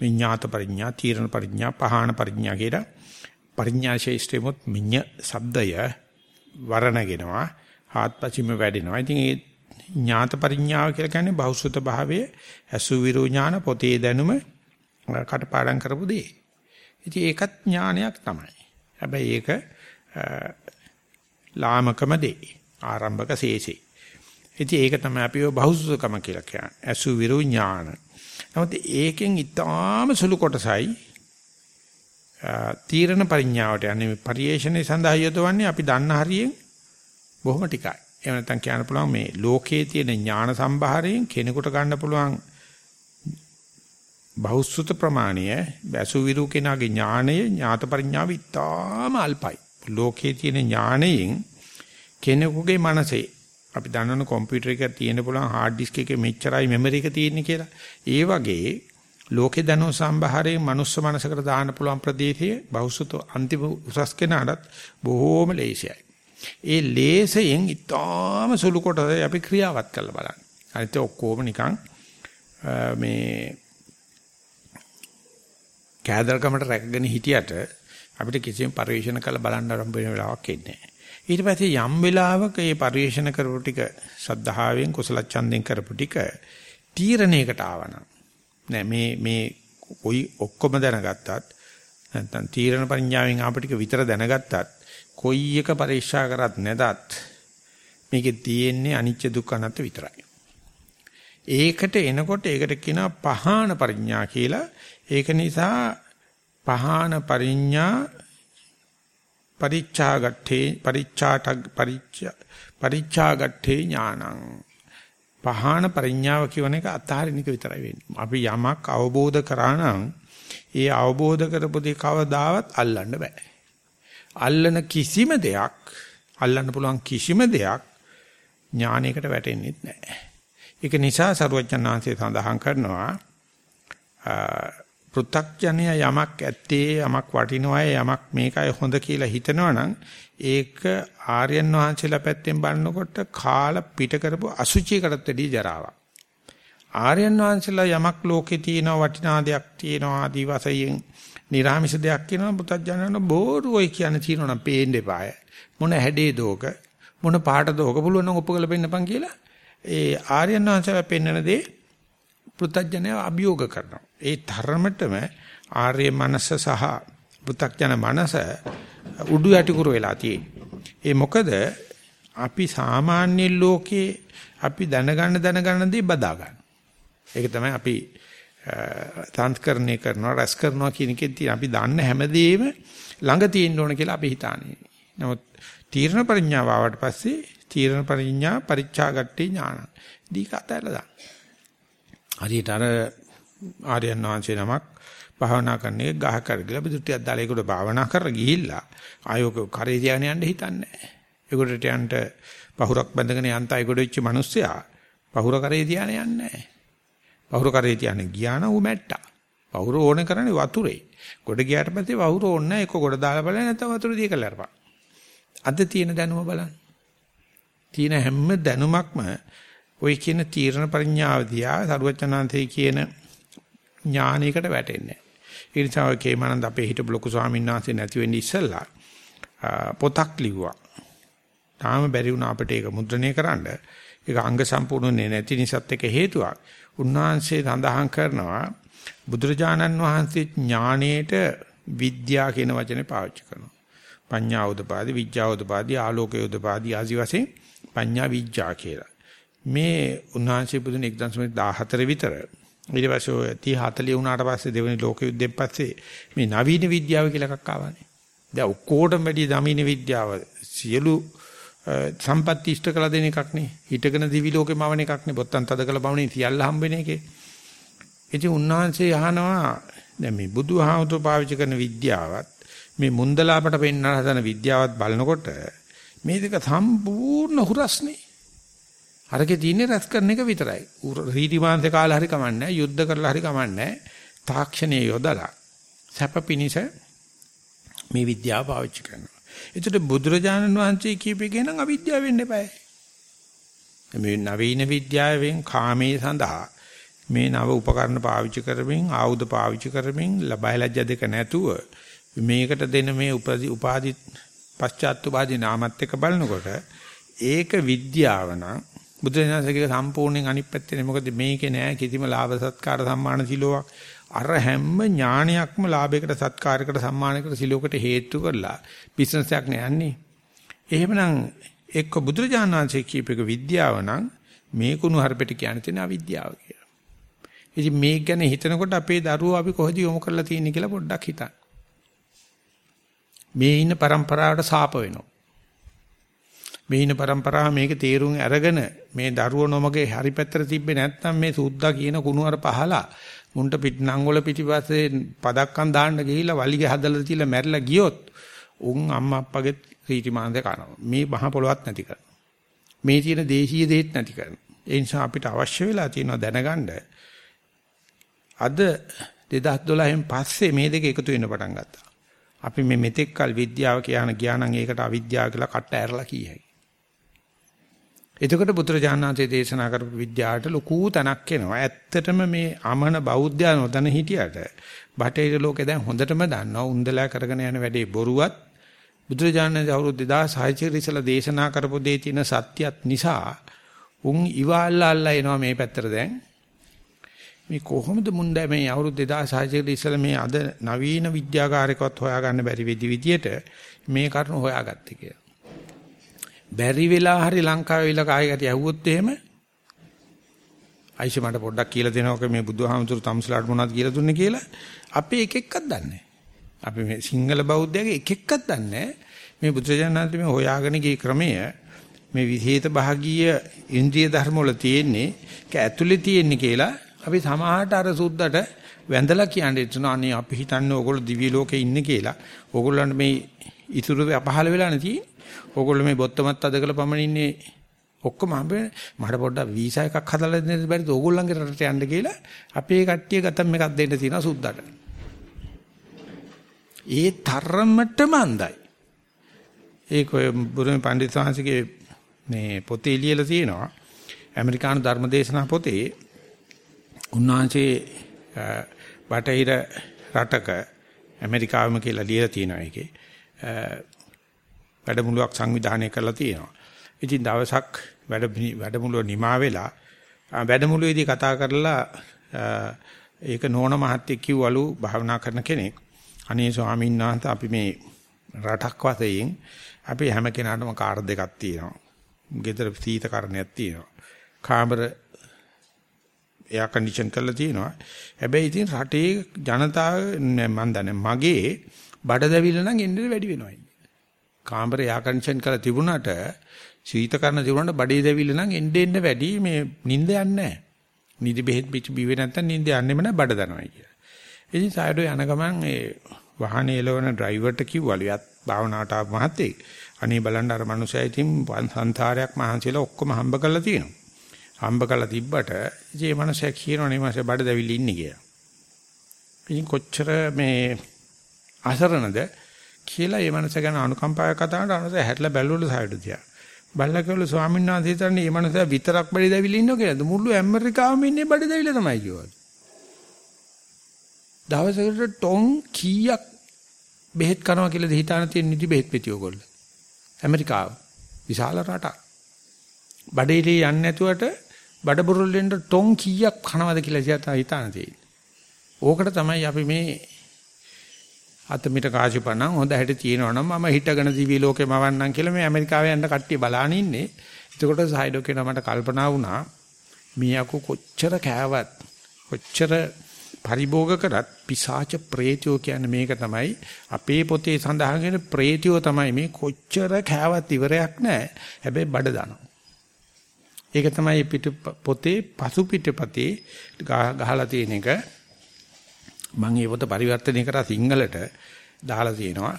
විඤ්ඤාත පරිඥා, තීරණ පරිඥා, පහාන පරිඥා කියලා පරිඥා ශේෂ්ඨෙමුත් මිඤ්ඤ શબ્දය වරණගෙනවා, ආත්පසින්ම වැඩෙනවා. ඉතින් ඒ ඥාත පරිඥාව කියලා කියන්නේ බෞසුත භාවයේ අසු විරු ඥාන පොතේ දැනුම කටපාඩම් කරපු දේ. ඉතින් ඒකත් ඥානයක් තමයි. හැබැයි ඒක ලාමකම දේ. ආරම්භක ශේෂේ. ඉතින් ඒක තමයි අපි ඔය බහුසුකම කියලා කියන්නේ. අසු විරු ඥාන. නමුත් ඒකෙන් ඊටාම සුළු කොටසයි තීරණ පරිඥාවට යන්නේ මේ පරිේශණය සඳහා යොදවන්නේ අපි දන්න හරියෙන් බොහොම ටිකයි. එහෙම නැත්නම් කියන්න පුළුවන් මේ ලෝකයේ තියෙන ඥාන සම්භාරයෙන් කෙනෙකුට ගන්න පුළුවන් බහුසුත ප්‍රමාණය බැසු විරු කෙනාගේ ඥාණය ඥාත පරිඥාව ඉතාම අල්පයි. ලෝකයේ තියෙන ඥාණයෙන් කෙනෙකුගේ මනසේ අපි දන්නන කම්පියුටර් එක තියෙන පුළුවන් හાર્ඩ් ඩිස්ක් එකේ මෙච්චරයි මෙමරි එක තියෙන්නේ කියලා. ඒ වගේ ලෝකේ දනෝ සම්භාරයේ මනුස්ස මනසකට දාන්න පුළුවන් ප්‍රදේශයේ බහුසුත අන්තිම උසස් කෙනාටත් බොහෝම ලේසියයි. ඒ ලේසයෙන් ඊටාම සුළු කොටස අපි ක්‍රියාවත් කරලා බලන්න. අනිත් ඔක්කොම නිකන් මේ කෑදරකමට රැකගෙන හිටියට අපිට කිසිම පරිශන කළ බලන්න ආරම්භ වෙන වෙලාවක් එන්නේ නැහැ. ඊට පස්සේ යම් වෙලාවක මේ පරිේශන කරපු ටික සද්ධාවෙන් කුසල ඡන්දෙන් කරපු ටික තීරණයකට ආවනම් නෑ මේ මේ කොයි ඔක්කොම දැනගත්තත් නැත්නම් තීරණ පරිඥාවෙන් ආපු ටික විතර දැනගත්තත් කොයි එක පරීක්ෂා කරත් නැදත් මේකේ තියෙන්නේ අනිච්ච දුක්ඛ අනත්ත විතරයි. ඒකට එනකොට ඒකට කියනවා පහාන පරිඥා කියලා. ඒක නිසා පහාන පරිඥා පරිච්ඡාගට්ඨේ පරිච්ඡාට පරිච්ඡ පරිච්ඡාගට්ඨේ ඥානං පහාන පරිඥාව කියන එක අතහරින එක විතරයි වෙන්නේ. අපි යමක් අවබෝධ කරා නම් ඒ අවබෝධ කරපු දේ කවදාවත් අල්ලන්න බෑ. අල්ලන කිසිම දෙයක් අල්ලන්න පුළුවන් කිසිම දෙයක් ඥානයකට වැටෙන්නේ නැහැ. ඒක නිසා සරුවචනාංශය සඳහන් කරනවා පෘ탁ජනය යමක් ඇත්තේ යමක් වටිනවයි යමක් මේකයි හොඳ කියලා හිතනවනම් ඒක ආර්යයන් වහන්සේලා පැත්තෙන් බලනකොට කාල පිට කරපු අසුචියකටත් වැඩිය ජරාවක්. ආර්යයන් වහන්සේලා යමක් ලෝකේ තියෙන වටිනා දෙයක් තියෙනවා ආදි වශයෙන් නිර්ාමිෂ දෙයක් කියනවා පෘ탁ජනන බෝරුවයි කියන තියෙනවා පේන්න එපාය. මොන හැඩේ දෝක මොන පාට දෝක පුළුවන් නම් ඔප්පු කරලා පෙන්නපන් කියලා ඒ ආර්යයන් වහන්සේලා පෙන්වන දේ පෘථග්ජනය අභියෝග කරනවා. ඒ ධර්මතම ආර්ය මනස සහ පෘථග්ජන මනස උඩු යටිකුරු වෙලා තියෙන්නේ. ඒ මොකද අපි සාමාන්‍ය ලෝකේ අපි දැනගන්න දැනගන්න දේ බදා ගන්න. ඒක තමයි අපි සංස්කරණය කරනවා රැස් කරනවා කියන එකෙන් තියෙන අපි දන්න හැමදේම ළඟ තියෙන්න ඕන කියලා අපි හිතානේ. නමුත් තීර්ණ පරිඥාව ආවට පස්සේ තීර්ණ පරිඥා පරිච්ඡාගට්ටි ඥාන. දීක අතහැරලා දාන්න. හරියට අර ආර්යයන් වහන්සේ නමක් භාවනා කරන එක ගහ කරගලා පිටුටියක් දාලා ඒකට භාවනා කරලා ගිහිල්ලා ආයෝක කරේ තියාගෙන යන්න හිතන්නේ නැහැ. ඒකට යන්න පහුරක් බැඳගෙන යන්තයි කොට වෙච්ච මිනිස්සයා පහුර කරේ තියාගෙන යන්නේ නැහැ. පහුර කරේ තියාගෙන ගියා නම් ඌ මැට්ටා. පහුර ඕනේ කරන්නේ වතුරේ. ගොඩ ගියාට පස්සේ පහුර ඕනේ නැහැ. එක්ක ගොඩ දාලා බලන්න නැත්නම් වතුර දී කරලා අරපන්. අද තියෙන දැනුම බලන්න. තියෙන හැම දැනුමක්ම ওই කියන තීරණ පරිඥාව දිහා සරුවචනාන්තේ කියන ඥානයකට වැටෙන්නේ. ඒ නිසා ඔය කේමානන්ද අපේ හිටපු ලොකු ස්වාමීන් වහන්සේ නැති වෙන්නේ ඉස්සෙල්ලා පොතක් ලිව්වා. තාම බැරි වුණා අපිට ඒක මුද්‍රණය කරන්න. ඒක අංග සම්පූර්ණනේ නැති නිසාත් එක හේතුවක්. උන්වහන්සේ සඳහන් කරනවා බුදුරජාණන් වහන්සේ ඥානයේට විද්‍යා කියන වචනේ පාවිච්චි කරනවා. පඤ්ඤා උදපාදි, විඥා උදපාදි, ආලෝකය උදපාදි ආදි වශයෙන් පඤ්ඤා විඥා කියලා. මේ උන්වහන්සේ පුදුන 1914 විතර ඊට පස්සේ ඔය 30 40 වුණාට පස්සේ දෙවෙනි ලෝක යුද්ධයෙන් පස්සේ මේ නවීන විද්‍යාව කියලා එකක් ආවානේ. දැන් ඔක්කොටම වැඩි නවීන විද්‍යාව සියලු සම්පත්‍ති ඉෂ්ට කළ දෙන එකක් නේ. හිටගෙන දිවි ලෝකෙම වවන එකක් නේ. බොත්තම් තද කළ බවනේ සියල්ල හම්බෙන එකේ. ඉතින් උන්වහන්සේ අහනවා දැන් මේ බුදුහාමුදුරුවෝ පාවිච්චි කරන විද්‍යාවත් මේ මුන්දලාපට පෙන්වන හදන විද්‍යාවත් බලනකොට මේ දෙක සම්පූර්ණ හුරස්නේ. අරකේ තියෙන්නේ රැස් කරන එක විතරයි. රීටි මාංශ කාලා හරි කමන්නේ යුද්ධ කරලා හරි කමන්නේ තාක්ෂණයේ යොදලා සැප පිනිස මේ විද්‍යාව පාවිච්චි කරනවා. ඒකට බුදුරජාණන් වහන්සේ කියපේකේ නම් අවිද්‍යාව වෙන්න eBay. මේ නවීන විද්‍යාවෙන් කාමයේ සඳහා මේ නව උපකරණ පාවිච්චි කරමින් ආයුධ පාවිච්චි කරමින් ලබයි ලැජ්ජ දෙක නැතුව මේකට දෙන මේ උපාදි පශ්චාත් උපාදි නාමත් එක්ක බලනකොට ඒක විද්‍යාව නම් බුදුරජාණන්සේගේ සම්පූර්ණයෙන් අනිත් පැත්තේ මොකද මේකේ නෑ කිසිම ලාභ සත්කාර සම්මාන සිලෝවක් අර හැම ඥානයක්ම ලාභයකට සත්කාරයකට සම්මානයකට සිලෝකට හේතු කරලා බිස්නස් එකක් නෑන්නේ එහෙමනම් එක්ක බුදුරජාණන් වහන්සේ කියපේක විද්‍යාව නම් මේ කුණු හරපෙට කියන තැන අවිද්‍යාව කියලා. ඉතින් මේක ගැන හිතනකොට අපේ දරුවෝ අපි කොහෙද යොමු කරලා තියෙන්නේ කියලා පොඩ්ඩක් හිතන්න. මේ ඉන්න પરම්පරාවට සාප වෙනවා. මේ ඉන්න પરම්පරාව මේක තේරුම් අරගෙන මේ දරුවෝ නොමගේ හරි පැත්තට තිබ්බේ නැත්නම් මේ සුද්දා කියන කුණුවර පහලා මුන්ට පිට නංගොල පිටිපස්සේ පදක්කම් දාන්න ගිහිල්ලා වලිගේ හදලා තියලා මැරිලා ගියොත් උන් අම්මා අප්පගේ රීටි මාන්ද කනවා. මේ මහ පොළවත් නැති කරනවා. මේ තියෙන දේශීය දෙයක් නැති කරනවා. ඒ නිසා අපිට අවශ්‍ය වෙලා තියෙනවා දැනගන්න අද 2012න් පස්සේ මේ දෙක එකතු වෙන්න පටන් ගත්තා. අපි මේ මෙතෙක් කල විද්‍යාව කියන ගියා නම් ඒකට අවිද්‍යාව කියලා කට ඇරලා කියයි. එතකොට බුදුරජාණන්සේ දේශනා කරපු විද්‍යාවට ලොකු තනක් එනවා. ඇත්තටම මේ අමන බෞද්ධයා නොදැන හිටියට බටේර ලෝකේ දැන් හොඳටම දන්නවා උන්දලා කරගෙන යන වැඩේ බොරුවත් බුදුරජාණන් අවුරුදු 2600 ඉස්සලා දේශනා කරපු දේ තියෙන සත්‍යත් නිසා උන් ඉවල්ලා අල්ලා එනවා මේ පැත්තට දැන් මේ කොහොමද මුන්ද මේ අවුරුදු 2600 ඉස්සලා මේ අද නවීන විද්‍යාකාරකවත් හොයාගන්න බැරි වෙදි විදියට මේ කරුණ හොයාගත්තේ කියලා. බැරි වෙලා හරි ලංකාවේ ඉල කායකට යවුවොත් එහෙම අයිෂ මට පොඩ්ඩක් කියලා දෙනවක මේ බුදුහාමුදුරු තම්සලාට මොනවද කියලා දුන්නේ කියලා අපි එක එකක් දන්නේ අපි මේ සිංහල බෞද්ධයගේ එක එකක් දන්නේ මේ බුදුරජාණන් මේ හොයාගෙන ගිය ක්‍රමය මේ විහෙත භාගීය ඉන්ද්‍රිය ධර්ම වල තියෙන්නේ ඒක ඇතුලේ තියෙන්නේ කියලා අපි සමාහට අර සුද්දට වැඳලා කියන්නේ එතන අනේ අපි හිතන්නේ ඕගොල්ලෝ දිව්‍ය ලෝකේ ඉන්නේ කියලා. ඕගොල්ලන්ට මේ ඉතුරු අපහල වෙලා නැති. ඕගොල්ලෝ මේ බොත්තමත් අද කළ පමණ ඉන්නේ ඔක්කොම හම්බ මට පොඩ්ඩක් වීසා එකක් හදලා දෙන්න බැරිද ඕගොල්ලන්ගේ රටට යන්න කියලා අපේ කට්ටිය ගතම් එකක් දෙන්න තියෙනවා සුද්දට. ඒ තරමටම අන්දයි. ඒක ඔය බුරුමේ පණ්ඩිත සාංශිකේ මේ පොතේ ලියලා තියෙනවා. ඇමරිකානු ධර්මදේශනා පොතේ උන්වහන්සේ බටහිර රටක ඇමරිකාවම කියලා ලියලා තියෙනවා ඒකේ. වැඩමුළුවක් සංවිධානය කරලා තියෙනවා. ඉතින් දවසක් වැඩ වැඩමුළුව නිමා වෙලා වැඩමුළුවේදී කතා කරලා ඒක නෝන මහත්තයෙක් කිව්වලු භාවනා කරන කෙනෙක්. අනේ ස්වාමීන් වහන්සේ අපි මේ රටක් වශයෙන් අපි හැම කෙනාටම කාර් දෙකක් තියෙනවා. ගෙදර සීතකරණයක් තියෙනවා. කාමර එයා කන්ඩිෂන් කරලා තියෙනවා. හැබැයි ඉතින් රටේ ජනතාව මන් දන්නේ මගේ බඩ දැවිල්ල නම් එන්නේ වැඩි වෙනවා. කාමර එයා කන්ඩිෂන් කරලා තිබුණාට සීතකරණ තිබුණාට බඩේ දැවිල්ල නම් එන්නේ එන්නේ වැඩි මේ නිින්ද යන්නේ නැහැ. නිදි බෙහෙත් පිට බිව්වේ නැත්තම් නිින්ද යන්නෙම නැහැ බඩ දනවා කියලා. ඉතින් සායඩෝ යන ගමන් ඒ වාහනේ එලවන ඩ්‍රයිවර්ට කිව්වලු යත් භාවනාවට ආව මහත්තයෙක්. අනේ බලන්න අර මනුස්සයා ඉතින් සංසාරයක් මහන්සියලා ඔක්කොම හම්බ කරලා තියෙනවා. හම්බ කරලා තිබ්බට ඉතින් මේ මනුස්සයා කියනවනේ මාසේ බඩ දැවිලි ඉන්නේ කියලා. ඉතින් කොච්චර මේ අසරණද කියලා මේ මනුස්සයා ගැන අනුකම්පාවක් කතා කරලා අනුසය හැట్లా බැලුවලු සායඩෝ තියා. බල්ලා කිව්වලු ස්වාමීන් වහන්සේ හිතන්නේ මේ මනුස්සයා විතරක් බඩ දැවිලි ඉන්නව කියලාද? මුළු ඇමරිකාවම ඉන්නේ බඩ දැවිලි තමයි කිව්වා. දවසකට ටොන් කීයක් බෙහෙත් කරනවා කියලාද හිතාන තියෙන නිදි බෙහෙත් පෙති ඔයගොල්ලෝ. ඇමරිකාව විශාල රටක්. බඩේලේ යන්නේ නැතුවට බඩ බුරුල්ලෙන්ට ටොන් කීයක් කනවද කියලා හිතාන තියෙන්නේ. ඕකට තමයි අපි මේ අතමිට කාසිපණන් හොඳ හැටි තියෙනවනම් මම හිටගෙන දිවි ලෝකේ මවන්නම් කියලා මේ ඇමරිකාවේ යන්න කට්ටිය බලාන ඉන්නේ. එතකොට සයිඩෝ කියන මට කල්පනා වුණා මියකු කොච්චර කෑවත් කොච්චර පරිභෝග කරත් පිසාච ප්‍රේතයෝ කියන්නේ මේක තමයි. අපේ පොතේ සඳහන් වෙන ප්‍රේතයෝ තමයි මේ කොච්චර කෑවත් ඉවරයක් නැහැ. හැබැයි බඩ දානවා. ඒක තමයි පිට පොතේ පසු පිටපතේ ගහලා තියෙන එක. මම ඒ පොත පරිවර්තනය කරා සිංහලට දාලා තියෙනවා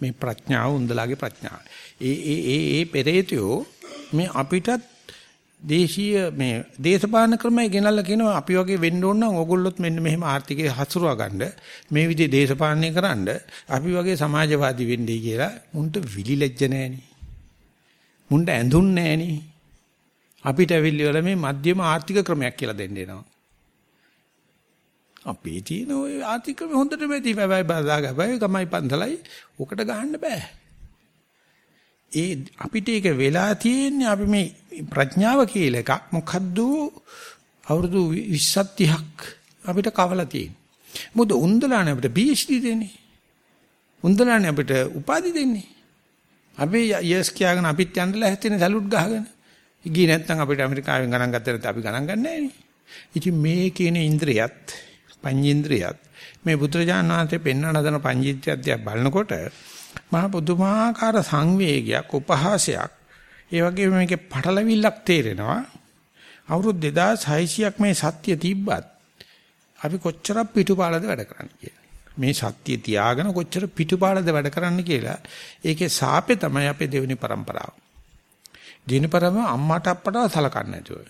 මේ ප්‍රඥාව උන්දලාගේ ප්‍රඥාව ඒ ඒ ඒ ඒ පෙරේතයෝ මේ අපිටත් දේශීය මේ දේශපාලන ක්‍රමය ගෙනල්ලා කියනවා අපි වගේ වෙන්න ඕන නම් ඕගොල්ලොත් මෙන්න මෙහෙම ආර්ථිකය හසුරුවා ගන්න මේ විදිහේ දේශපාලනය කරන්න අපි වගේ සමාජවාදී වෙන්නයි කියලා මුන්ට විලිලැජ්ජ නැහෙනි. මුන්ට ඇඳුන් නැහෙනි. අපිට ඇවිල්ලි වල මේ මධ්‍යම ආර්ථික ක්‍රමයක් කියලා දෙන්න එනවා. අපේ තියෙන ওই ආර්ථික ක්‍රම හොඳටම ඇති බබයි බදාගබයි කමයි පන්සලයි ඔකට ගහන්න බෑ. ඒ අපිට ඒක වෙලා තියෙන්නේ අපි මේ ප්‍රඥාව කියලා එකක් මොකද්ද අවුරුදු 20ක් 30ක් අපිට කවලා තියෙන්නේ. මොකද උන්දලානේ අපිට PhD දෙන්නේ. උන්දලානේ අපිට උපාධි දෙන්නේ. අපි යස් කියාගෙන අපිත් යන්නලා හැතෙන සලුට් ගහගෙන. ගියේ නැත්නම් අපිට ඇමරිකාවෙන් ගණන් ගත්තා නැත්නම් අපි ගණන් ගන්නෑ නේ. ඉතින් මේ කියන ඉන්ද්‍රියත් පංචේන්ද්‍රියත් මේ බුදුරජාණන් වහන්සේ පෙන්වන හදන පංචේන්ද්‍රියත් බලනකොට මහා පුදුමාකාර සංවේගයක් උපහාසයක් ඒ වගේම මේකේ පටලවිල්ලක් තේරෙනවා අවුරුදු 2600ක් මේ සත්‍ය තිබ්බත් අපි කොච්චර පිටුපාලද වැඩ කරන්නේ කියලා. මේ සත්‍ය තියාගෙන කොච්චර පිටුපාලද වැඩ කරන්න කියලා ඒකේ සාපේ තමයි අපේ දෙවෙනි પરම්පරාව. දිනපරම අම්මට අප්පටව සලකන්නේ නැතුව.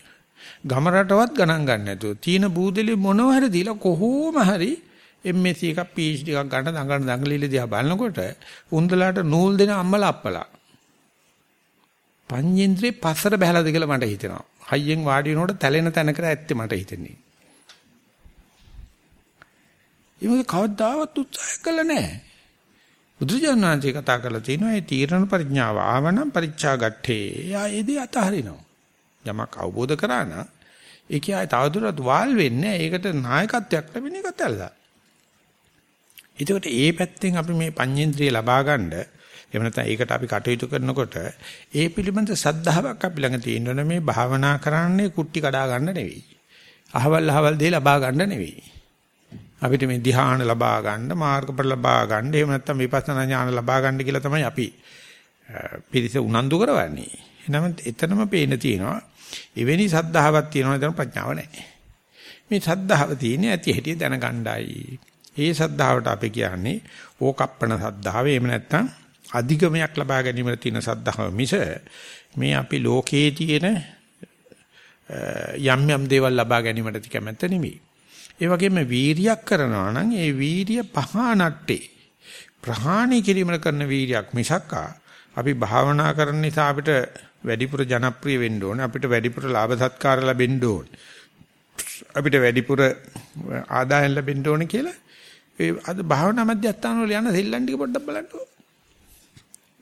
ගම රටවත් ගණන් ගන්න නැතුව. තීන බූදලි මොනව හරි දීලා කොහොම හරි MSc එකක් PhD එකක් ගන්න දඟලන දඟලිලි දිහා බලනකොට උන්දලාට නූල් දෙන අම්මලා අප්පලා. පඤ්ඤේන්ද්‍රේ පස්සට බහැලාද කියලා මට හිතෙනවා. හයියෙන් වාඩි වෙනකොට තැලෙන තැනකට ඇත්තේ මට හිතෙන්නේ. ඒක කවදාවත් උත්සාහ කළා නැහැ. බුදුජානනාංශය කතා කරලා තිනවා මේ තීරණ පරිඥාව ආවනම් පරිච්ඡාගට්ඨේ. යා ඒදී අතහරිනවා. යමක් අවබෝධ කරා නම් ඒක ආය තවදුරටත් වාල් වෙන්නේ ඒකට නායකත්වයක් ලැබෙන එකත් අල්ලා. එතකොට ඒ පැත්තෙන් අපි මේ පඤ්චේන්ද්‍රිය ලබා ගන්න එහෙම නැත්නම් ඒකට අපි කටයුතු කරනකොට ඒ පිළිබඳ සද්ධාාවක් අපි ළඟ තියෙනවනේ මේ භාවනා කරන්නේ කුට්ටි කඩා ගන්න නෙවෙයි. අහවල් අහවල් දේ ලබා ගන්න නෙවෙයි. අපිට මේ ධ්‍යාන ලබා ගන්න මාර්ගඵල ලබා ගන්න එහෙම නැත්නම් විපස්සනා ඥාන ලබා ගන්න කියලා තමයි අපි පිරිස උනන්දු කරවන්නේ. එනම එතනම පේන තියෙනවා එවැනි සද්ධාවක් තියෙනවා දැන් ප්‍රඥාව නැහැ. මේ සද්ධාව තියෙන්නේ ඇති හැටි දැනගණ්ඩායි. ඒ සද්ධාවට අපි කියන්නේ ඕකප්පන සද්ධාව එහෙම නැත්නම් අධිගමයක් ලබා ගැනීමට තියෙන සද්ධාව මිස මේ අපි ලෝකයේ තියෙන යම් යම් දේවල් ලබා ගැනීමට කැමැත්ත නෙමෙයි. ඒ වගේම වීරියක් කරනවා නම් ඒ වීරිය පහනට්ටේ ප්‍රහාණය කිරීමල කරන වීරියක් මිසක් අපි භාවනා කරන නිසා අපිට වැඩිපුර ජනප්‍රිය වෙන්න ඕනේ. අපිට වැඩිපුර ලාභ සත්කාර ලැබෙන්න ඕනේ. අපිට වැඩිපුර ආදායම් ලැබෙන්න ඕනේ කියලා. ඒ අද භාවනා මධ්‍යස්ථාන වල යන සෙල්ලම් ටික පොඩ්ඩක් බලන්න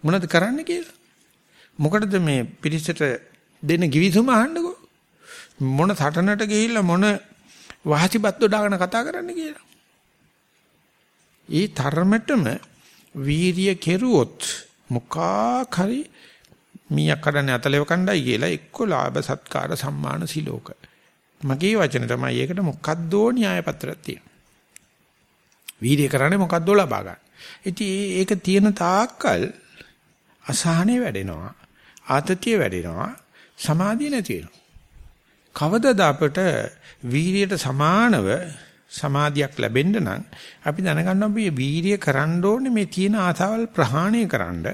මොනවද කරන්න කියලා? මොකටද මේ පිරිසට දෙන givisuma අහන්නකෝ? මොන සටනට ගිහිල්ලා මොන වාසිබත් දොඩාගෙන කතා කරන්න කියලා. ඒ තරමටම වීරිය කෙරුවොත් මොකක් හරි මීයක් කඩන්නේ අතලෙව කණ්ඩායි කියලා එක්ක ලාභ සත්කාර සම්මාන සිලෝක. මගේ වචන තමයි ඒකට මොකද්දෝ න්‍යාය පත්‍රයක් තියෙනවා. වීර්ය කරන්නේ මොකද්දෝ ලබා ගන්න. ඉතින් ඒක තියෙන තාක්කල් අසහනෙ වැඩෙනවා. ආතතිය වැඩෙනවා. සමාධිය නැති වෙනවා. කවදද අපට වීරියට සමානව සමාධියක් ලැබෙන්න නම් අපි දැනගන්න අපි වීරිය කරන්න ඕනේ මේ තියෙන ආසාවල් ප්‍රහාණය කරන්න.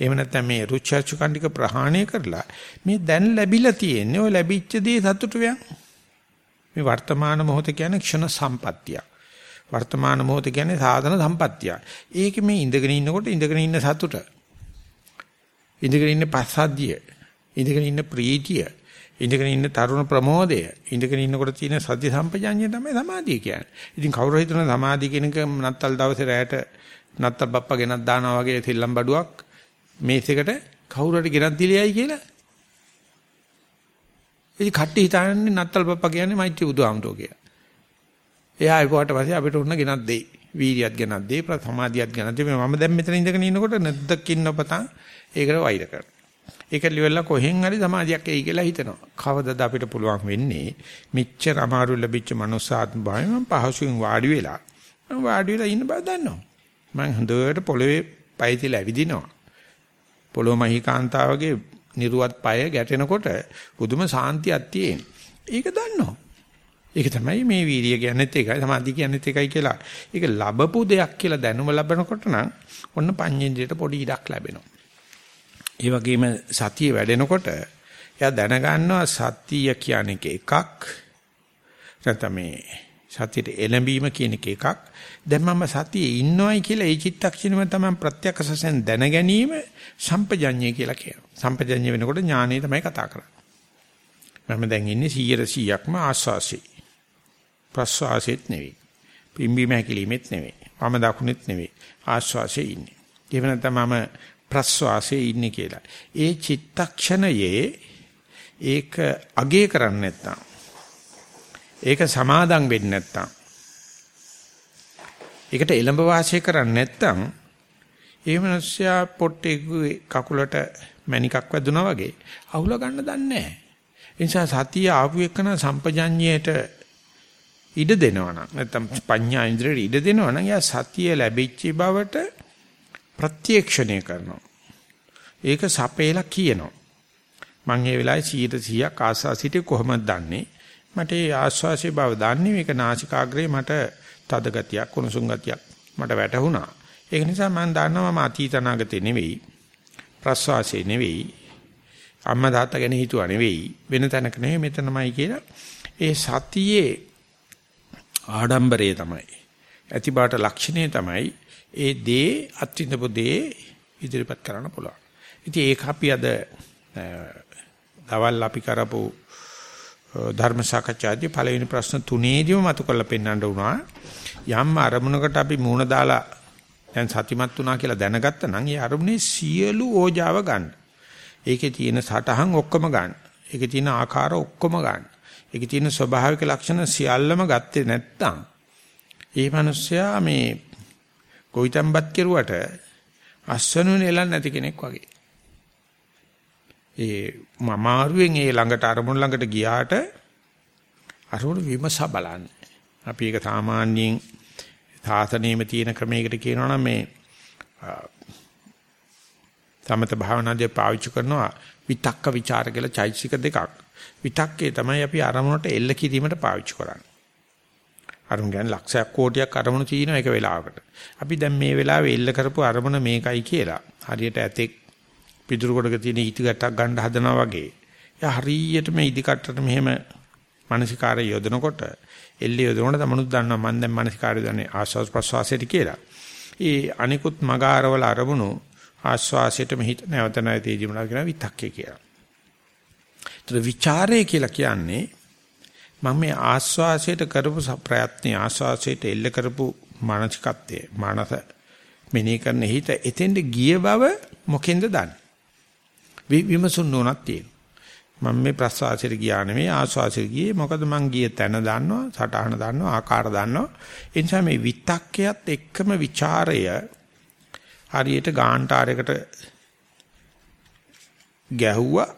එහෙම නැත්නම් මේ රුචර්චුකණ්ඩික ප්‍රහාණය කරලා මේ දැන් ලැබිලා තියෙන්නේ ওই ලැබිච්ච දේ සතුට වෙන. මේ වර්තමාන මොහොත කියන්නේ ක්ෂණ සම්පත්තිය. වර්තමාන මොහොත කියන්නේ සාධන සම්පත්තිය. ඒක මේ ඉඳගෙන ඉන්නකොට ඉඳගෙන ඉන්න සතුට. ඉඳගෙන ඉන්න පස්සද්ධිය. ඉඳගෙන ඉන්න ප්‍රීතිය. ඉඳගෙන ඉන්න තරුණ ප්‍රමෝදය ඉඳගෙන ඉන්නකොට තියෙන සත්‍ය සම්පජාඤ්ඤය තමයි සමාධිය කියන්නේ. ඉතින් කවුරු හිතන සමාධිය කියන එක නත්තල් දවසේ රැයට නත්තල් බප්පා ගෙනත් දානවා වගේ තෙල්ලම් බඩුවක් මේසෙකට කවුරු හරි ගෙනත් දිලියයි කියලා. ඉතින් කට්ටි හිතන්නේ නත්තල් බප්පා කියන්නේ මෛත්‍රී බුදුහාමුදුරුවෝ කියලා. එයා ආවට පස්සේ අපිට උන්න ගෙනත් දෙයි. වීර්යයත් ගෙනත් දෙයි, සමාධියත් ගෙනත් දෙයි. මම දැන් මෙතන ඉඳගෙන ඉන්නකොට නැද්දකින් නොපතන් ඒකට වෛර කරනවා. ඒක liverලා කොහෙන් හරි සමාධියක් එයි කියලා හිතනවා. කවදද අපිට පුළුවන් වෙන්නේ මෙච්චර අමාරු ලැබිච්ච මනුස්සාත්ම භාවය මම පහසුවෙන් වාඩි වෙලා මම වාඩි වෙලා ඉන්න බව දන්නවා. මම හොඳට පොළවේ පය තියලා ඇවිදිනවා. පොළොව මහීකාන්තාවගේ නිර්වත් පය ගැටෙනකොට පුදුම සාන්තියක් තියෙන. ඒක දන්නවා. ඒක තමයි මේ වීර්ය කියන්නේත් ඒකයි සමාධිය කියන්නේත් ඒකයි කියලා. ඒක ලැබපු දෙයක් කියලා දැනුම ලැබනකොට නම් ඔන්න පඤ්ඤේන්ද්‍රයට පොඩි ඉඩක් ලැබෙනවා. ඒ වගේම සතිය වැඩෙනකොට එයා දැනගන්නවා සතිය කියන එක එකක්. නැත්නම් මේ සතියට එළඹීම කියන එක එකක්. දැන් මම සතියේ ඉන්නවයි කියලා ඒ චිත්තක්ෂණයම තමයි ප්‍රත්‍යක්ෂයෙන් දැන ගැනීම සම්පජඤ්ඤය කියලා කියනවා. සම්පජඤ්ඤය වෙනකොට ඥානය තමයි කතා කරන්නේ. මම දැන් ඉන්නේ 100%ක්ම ආස්වාසි. ප්‍රස්වාසෙත් නෙවෙයි. පිම්බීම හැකිලිමෙත් නෙවෙයි. වම දකුණෙත් නෙවෙයි. ආස්වාසයේ ඉන්නේ. ඒ වෙනතම මම ප්‍රස්වාසයේ ඉන්නේ කියලා. ඒ චිත්තක්ෂණයේ ඒක අගේ කරන්නේ නැත්තම් ඒක සමාදම් වෙන්නේ නැත්තම් ඒකට එළඹ වාසය කරන්නේ නැත්තම් ඒ මනුස්සයා පොට්ටේ කකුලට මණිකක් වැදුනා වගේ අහුල ගන්න දන්නේ නැහැ. ඒ නිසා සතිය ආපු එකන සම්පජඤ්ඤයට ඉඩ දෙනවා නම් නැත්තම් පඤ්ඤා ඉන්ද්‍රියට ඉඩ දෙනවා නම් යා සතිය ලැබිච්ච බවට ප්‍රත්‍යක්ෂණය කරනවා. ඒක සපේලා කියනවා. මම ඒ වෙලාවේ 100%ක් ආස්වාසිත කොහොමද දන්නේ? මට ඒ ආස්වාසිය බව දන්නේ මේක නාසිකාග්‍රේ මට තද ගතියක් කුණුසුම් ගතියක් මට වැටහුණා. ඒක නිසා මම දන්නවා මම අතීත අනාගතේ නෙවෙයි ප්‍රස්වාසයේ නෙවෙයි අම්මා තාත්තා ගැන හිතුවා නෙවෙයි වෙන තැනක නෙවෙයි මෙතනමයි කියලා ඒ සතියේ ආඩම්බරය තමයි ඇති බාට ලක්ෂණය තමයි ඒ දේ අත්විඳපු දේ ඉදිරිපත් කරන්න පුළුවන්. ඉතින් ඒක අපි අද දවල් අපි කරපු ධර්ම සාකච්ඡාදී පළවෙනි ප්‍රශ්න තුනේදීම මතු කරලා පෙන්වන්න උනා යම් අරමුණකට අපි මූණ දාලා දැන් සතිමත් වුණා කියලා දැනගත්තා නම් ඒ අරමුණේ සියලු ඕජාව ගන්න. ඒකේ තියෙන සටහන් ඔක්කොම ගන්න. ඒකේ තියෙන ආකාර ඔක්කොම ගන්න. ඒකේ තියෙන ස්වභාවික ලක්ෂණ සියල්ලම ගත්තේ නැත්තම් ඒ මිනිස්සයා මේ කොයිතම්බත් කෙරුවට අස්වනුනේ එලන්නේ නැති කෙනෙක් වගේ. ඒ මමාරුවෙන් ඒ ළඟට අරමුණ ළඟට ගියාට අරමුණ විමස බලන්න. අපි ඒක සාමාන්‍යයෙන් සාසනීයම තියෙන ක්‍රමයකට කියනවා නම් මේ සමත භාවනාදී පාවිච්චි කරනවා විතක්ක ਵਿਚාර කියලා චෛතසික දෙකක්. විතක්කේ තමයි අපි අරමුණට එල්ල කිරීමට පාවිච්චි කරන්නේ. අරමුණ ගැන ලක්ෂයක් කෝටියක් අරමුණු තියෙන එක වෙලාවකට. අපි දැන් මේ වෙලාවේ එල්ල කරපු අරමුණ මේකයි කියලා. හරියට ඇතෙක් පිටුරු කොටක තියෙන ඉටි ගැටක් ගන්න හදනවා වගේ. එයා හරියට මේ ඉදි කට්ටට මෙහෙම මානසිකාරය යොදනකොට එල්ල යොදනකොට තමනුත් දන්නවා මම දැන් මානසිකාරය දන්නේ ආස්වාස් ප්‍රස්වාසයට කියලා. ඒ අනිකුත් මගාරවල අරමුණු ආස්වාසයටම හිත නැවත නැවත දීදිමලා කියන විතක්කේ කියලා. ඒතර ਵਿਚාරය කියලා කියන්නේ මම මේ ආස්වාසයට කරපු ප්‍රයත්නේ ආස්වාසයට එල්ල කරපු මානසිකත්වයේ මානස මෙනෙහි කරන හිත එතෙන්ද ගිය බව මොකෙන්ද දන්නේ? විමසුන් නොනක් තියෙනවා. මම මේ ප්‍රස්වාසයට ගියා නෙමෙයි ආස්වාසයට ගියේ. මොකද මං ගිය තැන දන්නවා සටහන දන්නවා ආකාර දන්නවා. ඒ නිසා මේ විතක්කයත් එක්කම ਵਿਚාරය හරියට ගාන්ටාරයකට ගැහුවා.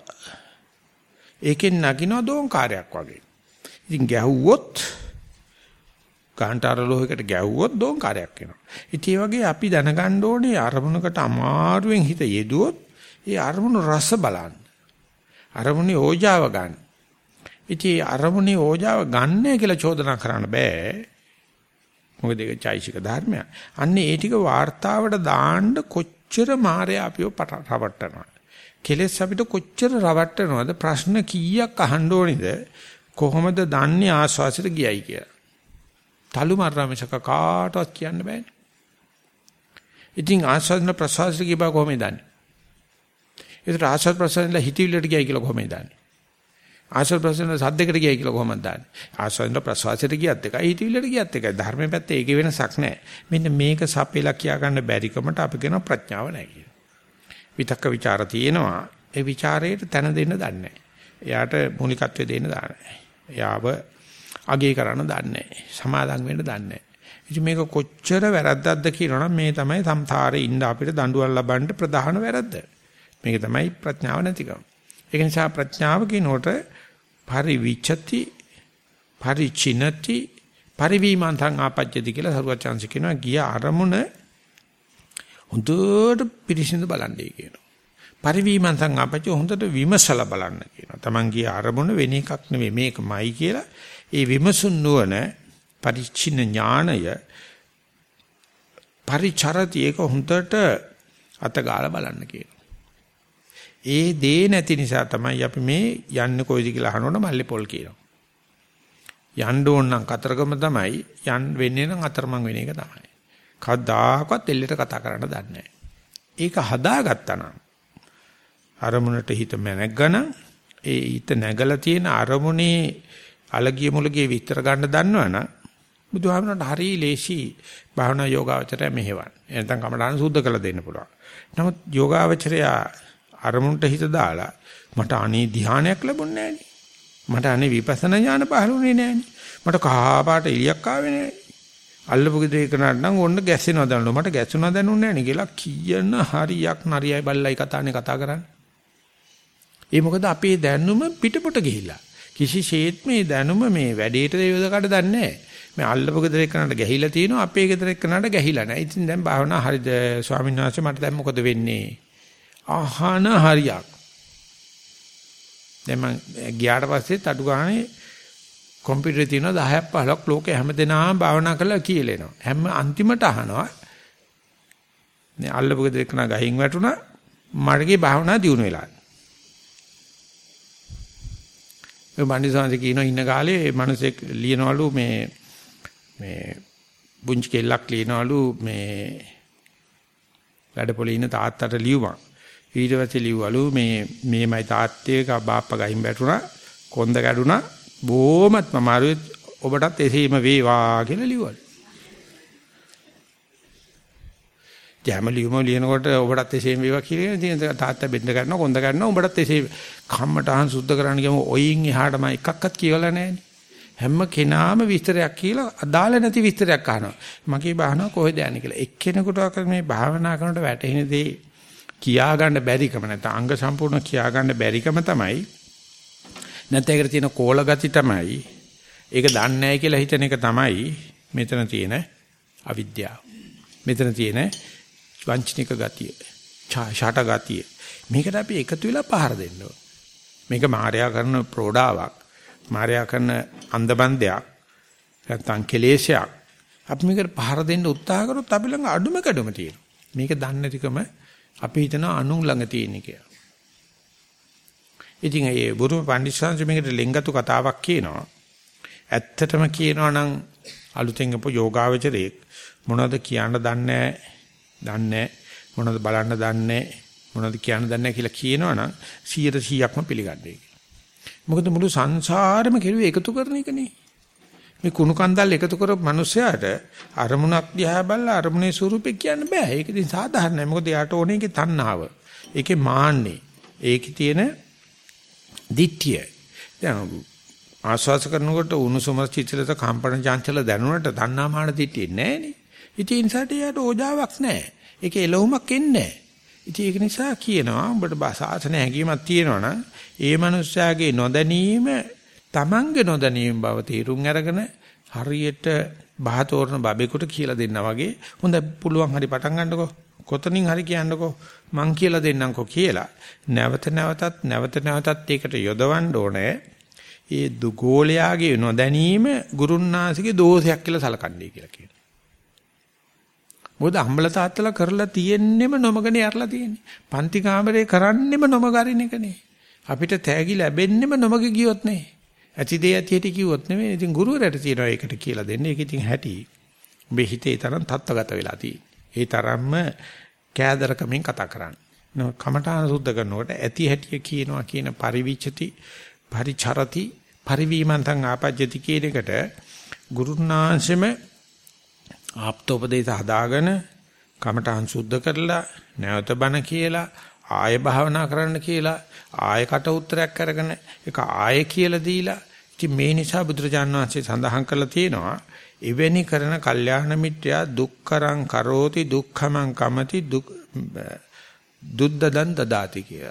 ඒකෙන් නගිනවා දෝංකාරයක් වගේ. ඉතින් ගැහුවොත් ගාන්ටාර ලෝහයකට ගැහුවොත් දෝංකාරයක් වෙනවා. ඉතින් ඒ වගේ අපි දැනගන්න ඕනේ අරමුණකට අමාරුවෙන් හිත යෙදුවොත් ඒ අරමුණු රස බලන්න. අරමුණේ ඕජාව ගන්න. ඉතින් අරමුණේ ඕජාව ගන්නෑ කියලා චෝදනා කරන්න බෑ. මොකද ඒක චෛසික ධර්මයක්. අන්න ඒ ටික වார்த்தාවට දාන්න කොච්චර මායя අපිව රවට්ටනවා. කෙලස් අපිට කොච්චර රවට්ටනවද ප්‍රශ්න කීයක් අහන්න ඕනිද කොහොමද දන්නේ ආස්වාසයට ගියයි කියලා. තලු මරාමේශක කාටවත් කියන්න බෑනේ. ඉතින් ආස්වාදන ප්‍රසවාසයට ගියා කොහොමද දන්නේ? ඒතර ආශ්‍රත් ප්‍රසන්නල හිතවිල්ලට ගියයි කියලා කොහොමද දන්නේ? ආශ්‍රත් ප්‍රසන්න සද්දයකට ගියයි කියලා කොහොමද දන්නේ? ආශ්‍රත් ප්‍රසවාසයට ගියත් එකයි හිතවිල්ලට ගියත් එකයි ධර්මයේ පැත්තේ ඒකේ වෙනසක් නැහැ. මෙන්න මේක සපේලා කියා ගන්න බැරිකමට අපි කියන ප්‍රඥාව නැහැ කියලා. විතක්ක ਵਿਚාර තියෙනවා. ඒ ਵਿਚාරයට තැන දෙන්න දන්නේ එයාට මූලිකත්වය දෙන්න දන්නේ එයාව අගේ කරන්න දන්නේ සමාදම් වෙන්න දන්නේ ඉතින් මේක කොච්චර වැරද්දක්ද කියනවනම් මේ තමයි සම්සාරේ ඉන්න අපිට දඬුවම් ලබන්න ප්‍රධාන වැරද්ද. මේක තමයි ප්‍රඥාව නැතිකම. ඒක නිසා ප්‍රඥාව කියනකොට පරිවිචති පරිචිනති පරිවිමන්තං ආපජ්ජති කියලා සරුවචාන්ස කියනවා ගිය අරමුණ හොඳට පිරිසිදු බලන්නේ කියනවා. පරිවිමන්තං ආපජ්ජ හොඳට විමසලා බලන්න කියනවා. Taman ගිය අරමුණ වෙන එකක් නෙවෙයි මේකමයි කියලා ඒ විමසුන් නුවණ පරිචින ඥාණය පරිචරති ඒක හොඳට අතගාලා බලන්න කියනවා. ඒ දේ නැති නිසා තමයි අපි මේ යන්නේ කොයිද කියලා අහනකොට මල්ලේ පොල් කියනවා. යන්න ඕන නම් කතරගම තමයි යන් වෙන්නේ නම් අතරමං වෙන එක තමයි. කවදාකවත් එල්ලෙට කතා කරන්න දන්නේ ඒක හදාගත්තා නම් අරමුණට හිත මැනගන ඒ හිත නැගලා තියෙන අරමුණේ අලගිය මුලගිය විතර ගන්න දන්නවනම් බුදුහාමරට හරි ලේසි භාවනා යෝගාවචරය මෙහෙවන්. එනතන් කමඩාන සුද්ධ කරලා දෙන්න පුළුවන්. නමුත් යෝගාවචරය අරමුණට හිත දාලා මට අනේ ධානයක් ලැබුණේ නෑනේ. මට අනේ විපස්සනා ඥාන පහළුනේ නෑනේ. මට කහපාට එලියක් ආවේ නෑනේ. අල්ලපු ගෙදර එකනට නම් ඕන්න ගැස්සෙනවා දැනනවා. මට ගැස්සුණා දැනුන්නේ නෑනේ කියලා කියන හරියක් නරියයි බල්ලයි කතානේ කතා කරන්නේ. ඒ මොකද අපේ දැනුම පිටපොට ගිහිල්ලා. කිසිසේත් මේ දැනුම මේ වැඩේට යොදකට දන්නේ නැහැ. මේ අල්ලපු ගෙදර එක්කනට ගැහිලා තිනවා අපේ ගෙදර එක්කනට ගැහිලා නැහැ. ඉතින් දැන් භාවනා හරිද ස්වාමීන් වහන්සේ මට දැන් මොකද වෙන්නේ? අහන හරියක්. දැන් මම ගියාට පස්සේ අඩු ගානේ කම්පියුටරේ තියෙන 10ක් 15ක් ලෝකේ හැමදෙනාම භාවනා කරලා කියලෙනවා. හැම අන්තිමට අහනවා. මේ අල්ලපු ගෙදර එක්කන ගහින් වැටුණා. මඩගේ භාවනා දියුණු වෙලා. ඒ මණ්ඩිසාන්ති කියනවා ඉන්න කාලේ මේ මිනිසෙක් ලියනවලු මේ මේ බුංචි කෙල්ලක් ලියනවලු මේ වැඩපොලේ ඉන්න තාත්තට ලියුමක්. ඊට පස්සේ ලිව්වලු මේ මේමයි තාත්තේ බාප්පා ගහින් බැටුණා කොන්ද කැඩුනා බොහොමත්ම අමාරුයි ඔබටත් එසේම වේවා කියලා ලිව්වලු. ජෑම ලියුම ලියනකොට ඔබටත් එසේම වේවා කියලා ඉතින් තාත්තා බෙන්ද ගන්නවා කොන්ද ගන්නවා ඔබටත් එසේ කම්මටහන් සුද්ධ කරන්න ගියම ඔයින් එහාට මම එකක්වත් කියවලා නැහැනේ. හැම කෙනාම විස්තරයක් කියලා අදාළ නැති විස්තරයක් අහනවා. මගේ භාවනාව කොහෙද යන්නේ කියලා. එක්කෙනෙකුට මේ භාවනා කරනකොට වැටෙන දේ කියා ගන්න බැරිකම නැත්නම් අංග සම්පූර්ණ කියා ගන්න බැරිකම තමයි නැත්නම් ඒකට තියෙන කෝල ගති තමයි ඒක දන්නේ නැහැ කියලා හිතන එක තමයි මෙතන තියෙන අවිද්‍යාව. මෙතන තියෙන වංචනික ගතිය. ඡාෂට ගතිය. මේකට අපි එකතු වෙලා පහර දෙන්න මේක මායя කරන ප්‍රෝඩාවක්. මායя කරන අන්දබන්දයක්. නැත්නම් කෙලේශයක්. අපි මේකට පහර දෙන්න උත්සාහ කරොත් අපි ළඟ අඩුම කැඩුම තියෙනවා. මේක දන්නේ නැතිකම අපි හිතනවා අනුන් ළඟ තියෙන කියලා. ඉතින් ඒ බුදුම පඬිස්සංශ මේකට ලෙන්ගතු කතාවක් කියනවා. ඇත්තටම කියනවා නම් අලුතෙන් අප යෝගාවචරයේ මොනවද කියන්න දන්නේ දන්නේ මොනවද බලන්න දන්නේ මොනවද කියන්න දන්නේ කියලා කියනවනම් 100%ක්ම පිළිගන්නේ. මොකද මුළු සංසාරෙම කෙරුවේ එකතු කරන එකනේ. මේ කුණු කන්දල් එකතු කරපු මිනිස්සයාට අරමුණක් දිහා බලලා අරමුණේ ස්වරූපේ කියන්න බෑ. ඒක ඉතින් සාධාරණයි. මොකද යාට ඕනේ ඒකේ තණ්හාව. ඒකේ මාන්නේ. ඒකේ තියෙන දිට්ඨිය. දැන් ආස්වාස කරනකොට උණුසුම චිත්‍රලත කම්පන චංචල දැනුණට තණ්හා මාන දිට්ඨිය නෑනේ. ඉතින් ඒ නිසාට යාට ඕජාවක් නෑ. ඒකේ එළවුමක් එන්නේ නෑ. ඉතින් ඒක නිසා කියනවා උඹට සාසන හැඟීමක් තියෙනවනම් ඒ මනුස්සයාගේ නොදැනීම Tamange නොදැනීම බව තීරුම් අරගෙන හරියට බහතෝරන බබෙකුට කියලා දෙන්නා වගේ හොඳ පුළුවන් හරි පටන් ගන්නකෝ කොතනින් හරි කියන්නකෝ මං කියලා දෙන්නම්කෝ කියලා නැවත නැවතත් නැවත නැවතත් ඒකට යොදවන්න ඕනේ ඒ දුගෝලයාගේ නොදැනීම ගුරුන්නාසිකේ දෝෂයක් කියලා සලකන්නේ කියලා කියනවා මොකද අම්බල තාත්තලා කරලා තියෙන්නෙම නොමගනේ යරලා තියෙන්නේ. පන්ති කාමරේ කරන්නෙම නොමගරින එකනේ. අපිට තෑගි ලැබෙන්නෙම නොමග ගියොත් නේ. ඇති දේ ඇති හැටි කිව්වොත් නෙමෙයි. ඉතින් ගුරුවරයාට තියෙනවා ඒකට කියලා දෙන්න. ඒක ඉතින් හැටි. ඔබේ හිතේ තරම් තත්ත්වගත වෙලා ඒ තරම්ම කෑදරකමින් කතා කරන්නේ. නෝ කමඨාන සුද්ධ කරනකොට ඇති හැටි කියනවා කියන පරිවිචති පරිචරති පරිවීමන්තං ආපජ්‍යති කියන එකට ගුරුනාංශෙම ආප්තෝපදේශ හදාගෙන කමඨාන් සුද්ධ කරලා නැවත බණ කියලා ආය භාවනා කරන්න කියලා ආයකට උත්තරයක් අරගෙන ඒක ආය කියලා දීලා ඉතින් මේ නිසා බුදුරජාණන් වහන්සේ සඳහන් කරලා තියෙනවා එවැනි කරන කල්යාණ මිත්‍යා දුක්කරං කරෝති දුක්ඛමං කමති දුක් දුද්දදන් දදාති කිය.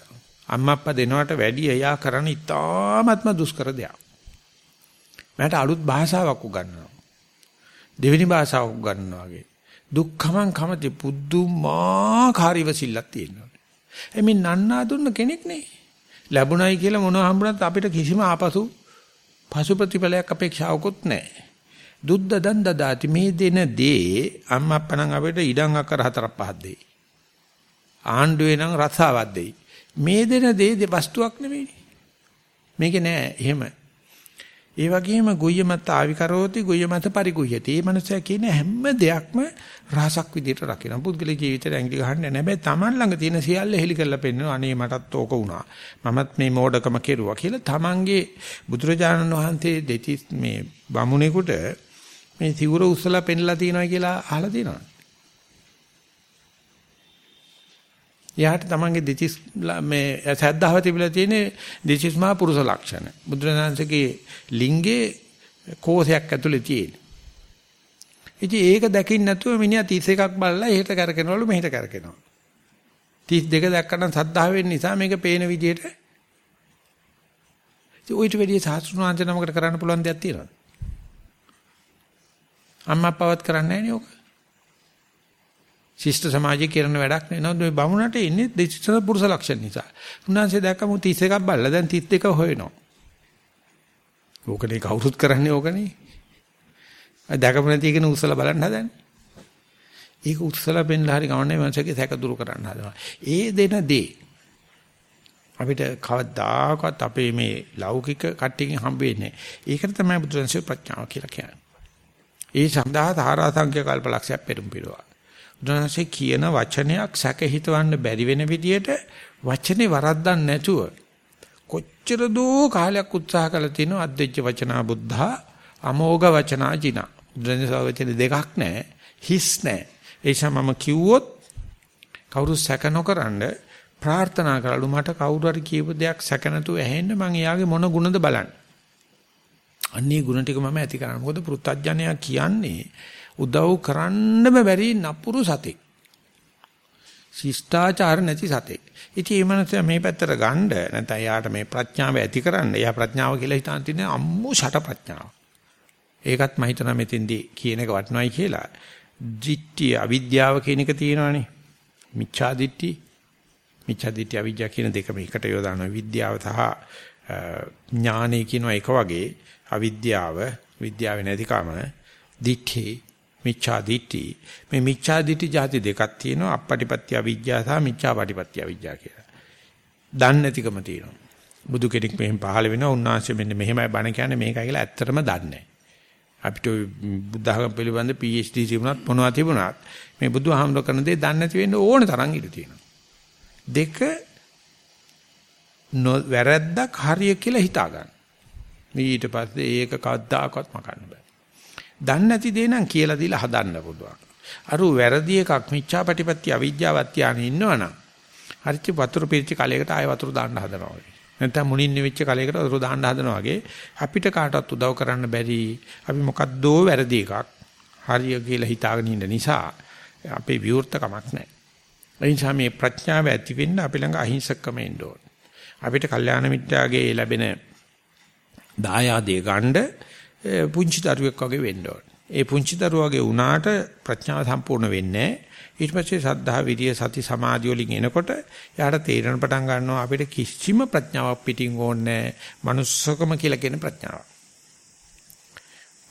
අම්මා අප්පා දෙනවට වැඩි එයා කරන ඉතාමත්ම දුෂ්කර දෙයක්. මට අලුත් භාෂාවක් උගන්වනවා. දෙවෙනි භාෂාවක් උගන්වනවා වගේ. දුක්ඛමං කමති පුදුමාකාරීව සිල්ලක් තියෙනවා. එමේ නන්නා දුන්න කෙනෙක් නේ. ලැබුණයි කියලා මොනවා හම්බුණත් අපිට කිසිම ආපසු පසු ප්‍රතිඵලයක් අපේක්ෂාවකුත් නැහැ. දුද්ද දන් දදාති මේ දෙන දේ අම්මා අප්පනම් අපිට ඉඩම් අකර හතරක් පහක් දෙයි. ආණ්ඩුවේ නම් රසාවක් දෙයි. මේ දෙන දේ වස්තුවක් නෙවෙයි. මේක නෑ එහෙම. ඒ වගේම ගුය්‍ය මත ආවිකරෝති ගුය්‍ය මත පරිගුය්‍යති. මේ මනුස්සයා කියන හැම දෙයක්ම රහසක් විදිහට රකින්න. පුද්ගල ජීවිතේ ඇඟිලි ගහන්නේ නැහැ. හැබැයි Taman ළඟ තියෙන සියල්ල හෙලි කරලා පෙන්නනවා. අනේ මටත් ඕක වුණා. මමත් මේ මෝඩකම කෙරුවා කියලා Tamanගේ බුදුරජාණන් වහන්සේ දෙතිස් මේ බමුණෙකුට මේ සිවුර උස්සලා පෙන්ලා තියනවා කියලා අහලා තියෙනවා. එයාට තමන්ගේ දෙතිස් මේ සද්ධාව තිබිලා තියෙන දෙතිස් මහා පුරුෂ ලක්ෂණ. බුදුරජාණන්සේගේ ලිංගේ කෝෂයක් ඇතුලේ තියෙන. ඉතින් ඒක දකින්න නැතුව මිනිහා 31ක් බලලා එහෙට කරකිනවලු මෙහෙට කරකිනවා. 32 දැක්කනම් සද්ධාව වෙන්න නිසා මේක පේන විදිහට ඉතින් ඔයිට වැඩි සාස්ෘණාන්ත නමකට කරන්න පුළුවන් දෙයක් තියෙනවද? අම්මා අප්පවත් කරන්නේ නැහැ නේ ඔක. ශිෂ්ට සමාජයේ කරන වැඩක් නේ. නේද මේ බමුණට ඉන්නේ දෙචිත පුරුෂ ලක්ෂණ නිසා. උන්වහන්සේ දැක්කම 31ක් බල්ලා දැන් 32 හොයනවා. ඕකනේ කවුරුත් කරන්නේ ඕකනේ. දැකපු නැති එකන උස්සලා බලන්න හදන්නේ. ඒක උස්සලා පෙන්නලා හරි ගමන්නේ මනසකේ සැක දුරු කරන්න හදනවා. ඒ දෙන දේ අපිට කවදාකවත් අපේ මේ ලෞකික කට්ටියකින් හම්බ වෙන්නේ. ඒකට තමයි බුදුරජාණන්සේ ප්‍රඥාව කියලා කියන්නේ. ඒ සඳහා තාරා සංඛ්‍ය කල්පලක්ෂයක් පෙරම් පිරුවා. බුදුරජාණන්සේ කියන වචනයක් සැක හිතවන්න බැරි වෙන විදියට වචනේ වරද්දන්න නැතුව කොච්චර දෝ කාලයක් උත්සාහ කළා තිනෝ අද්දෙච්ච වචනා බුද්ධා අමෝඝ වචනා ජිනා. බුදුරජාණන් දෙකක් නැහැ හිස් නැහැ. ඒ නිසා මම කිව්වොත් කවුරු සැක නොකරනද ප්‍රාර්ථනා කරලු මට කවුරු හරි කියපු දෙයක් සැක නැතුව ඇහෙන්න මං එයාගේ මොන ගුණද බලන්න? අන්නේ ගුණ ටික මම ඇති කරන්නේ. මොකද පෘත්තජ්ජනයා කියන්නේ උදව් කරන්නම බැරි නපුරු සතෙක්. ශිෂ්ටාචාර නැති සතෙක්. ඉතින් මේ මනස මේ පැත්තට ගන්න නැත්නම් යාට මේ ප්‍රඥාව ඇති කරන්න. එයා ප්‍රඥාව කියලා හිතාන තියෙන අම්මු ෂට ප්‍රඥාව. ඒකත් මම හිතනවා මෙතෙන්දී කියන එක වටනවයි කියලා. දිට්ඨි අවිද්‍යාව කියන එක තියෙනවානේ. මිච්ඡා දිට්ඨි මිච්ඡා දිට්ඨි අවිද්‍යාව කියන දෙකම එකට යොදානවා. විද්‍යාව සහ ඥානය කියනවා එක වගේ අවිද්‍යාව විද්‍යාවේ නැතිකම දිට්ඨි මිච්ඡා දිට්ඨි මේ මිච්ඡා දිට්ඨි જાති දෙකක් තියෙනවා අපපටිපත්‍ය අවිජ්ජා සහ මිච්ඡාපටිපත්‍ය අවිජ්ජා කියලා. දන්නේ නැතිකම තියෙනවා. බුදු කෙනෙක් මෙහෙම පහළ වෙනවා උන්වහන්සේ මෙන්න මෙහෙමයි බණ කියන්නේ මේකයි කියලා ඇත්තටම දන්නේ අපිට බුද්ධඝම පිළිබඳ PhD තිබුණත් මොනවා තිබුණත් මේ බුදුහාමුදුර කරන දේ දන්නේ නැති වෙන්න ඕන තරම් ඉඩ තියෙනවා. දෙක වැරද්දක් හරිය කියලා හිතා ගන්න. ඊට පස්සේ ඒක කවදාකවත් මකන්න බෑ. දන්නේ නැති දේ නම් කියලා දීලා හදන්න පුළුවන්. අර වැරදි එකක් මිච්ඡාපටිපත්‍ය අවිජ්ජාවත් යානේ ඉන්නවනම් හරිච්ච වතුර පිරිච්ච කලයකට ආය වතුර දාන්න හදනවා වගේ. නැත්නම් මුණින් නිවිච්ච කලයකට වතුර දාන්න හදනවා වගේ අපිට කාටවත් උදව් කරන්න බැරි අපි මොකද්දෝ වැරදි එකක් හරිය කියලා හිතාගෙන ඉන්න නිසා අපේ විවෘතකමක් නැහැ. ඒ නිසා මේ ප්‍රඥාව ඇති වෙන්න අපි ළඟ අහිංසකම එන්න ඕන. අපිට කල්යාණ මිත්‍යාගේ ලැබෙන දායාදේ ගන්න පුංචි දරුවෙක් වගේ වෙන්න ඕන. ඒ පුංචි දරුවාගේ උනාට ප්‍රඥාව සම්පූර්ණ වෙන්නේ ඊට පස්සේ සද්ධා විරිය සති සමාධි වලින් එනකොට යාට තේරෙන පටන් ගන්නවා අපිට කිසිම ප්‍රඥාවක් පිටින් ඕනේ මනුස්සකම කියලා කියන ප්‍රඥාව.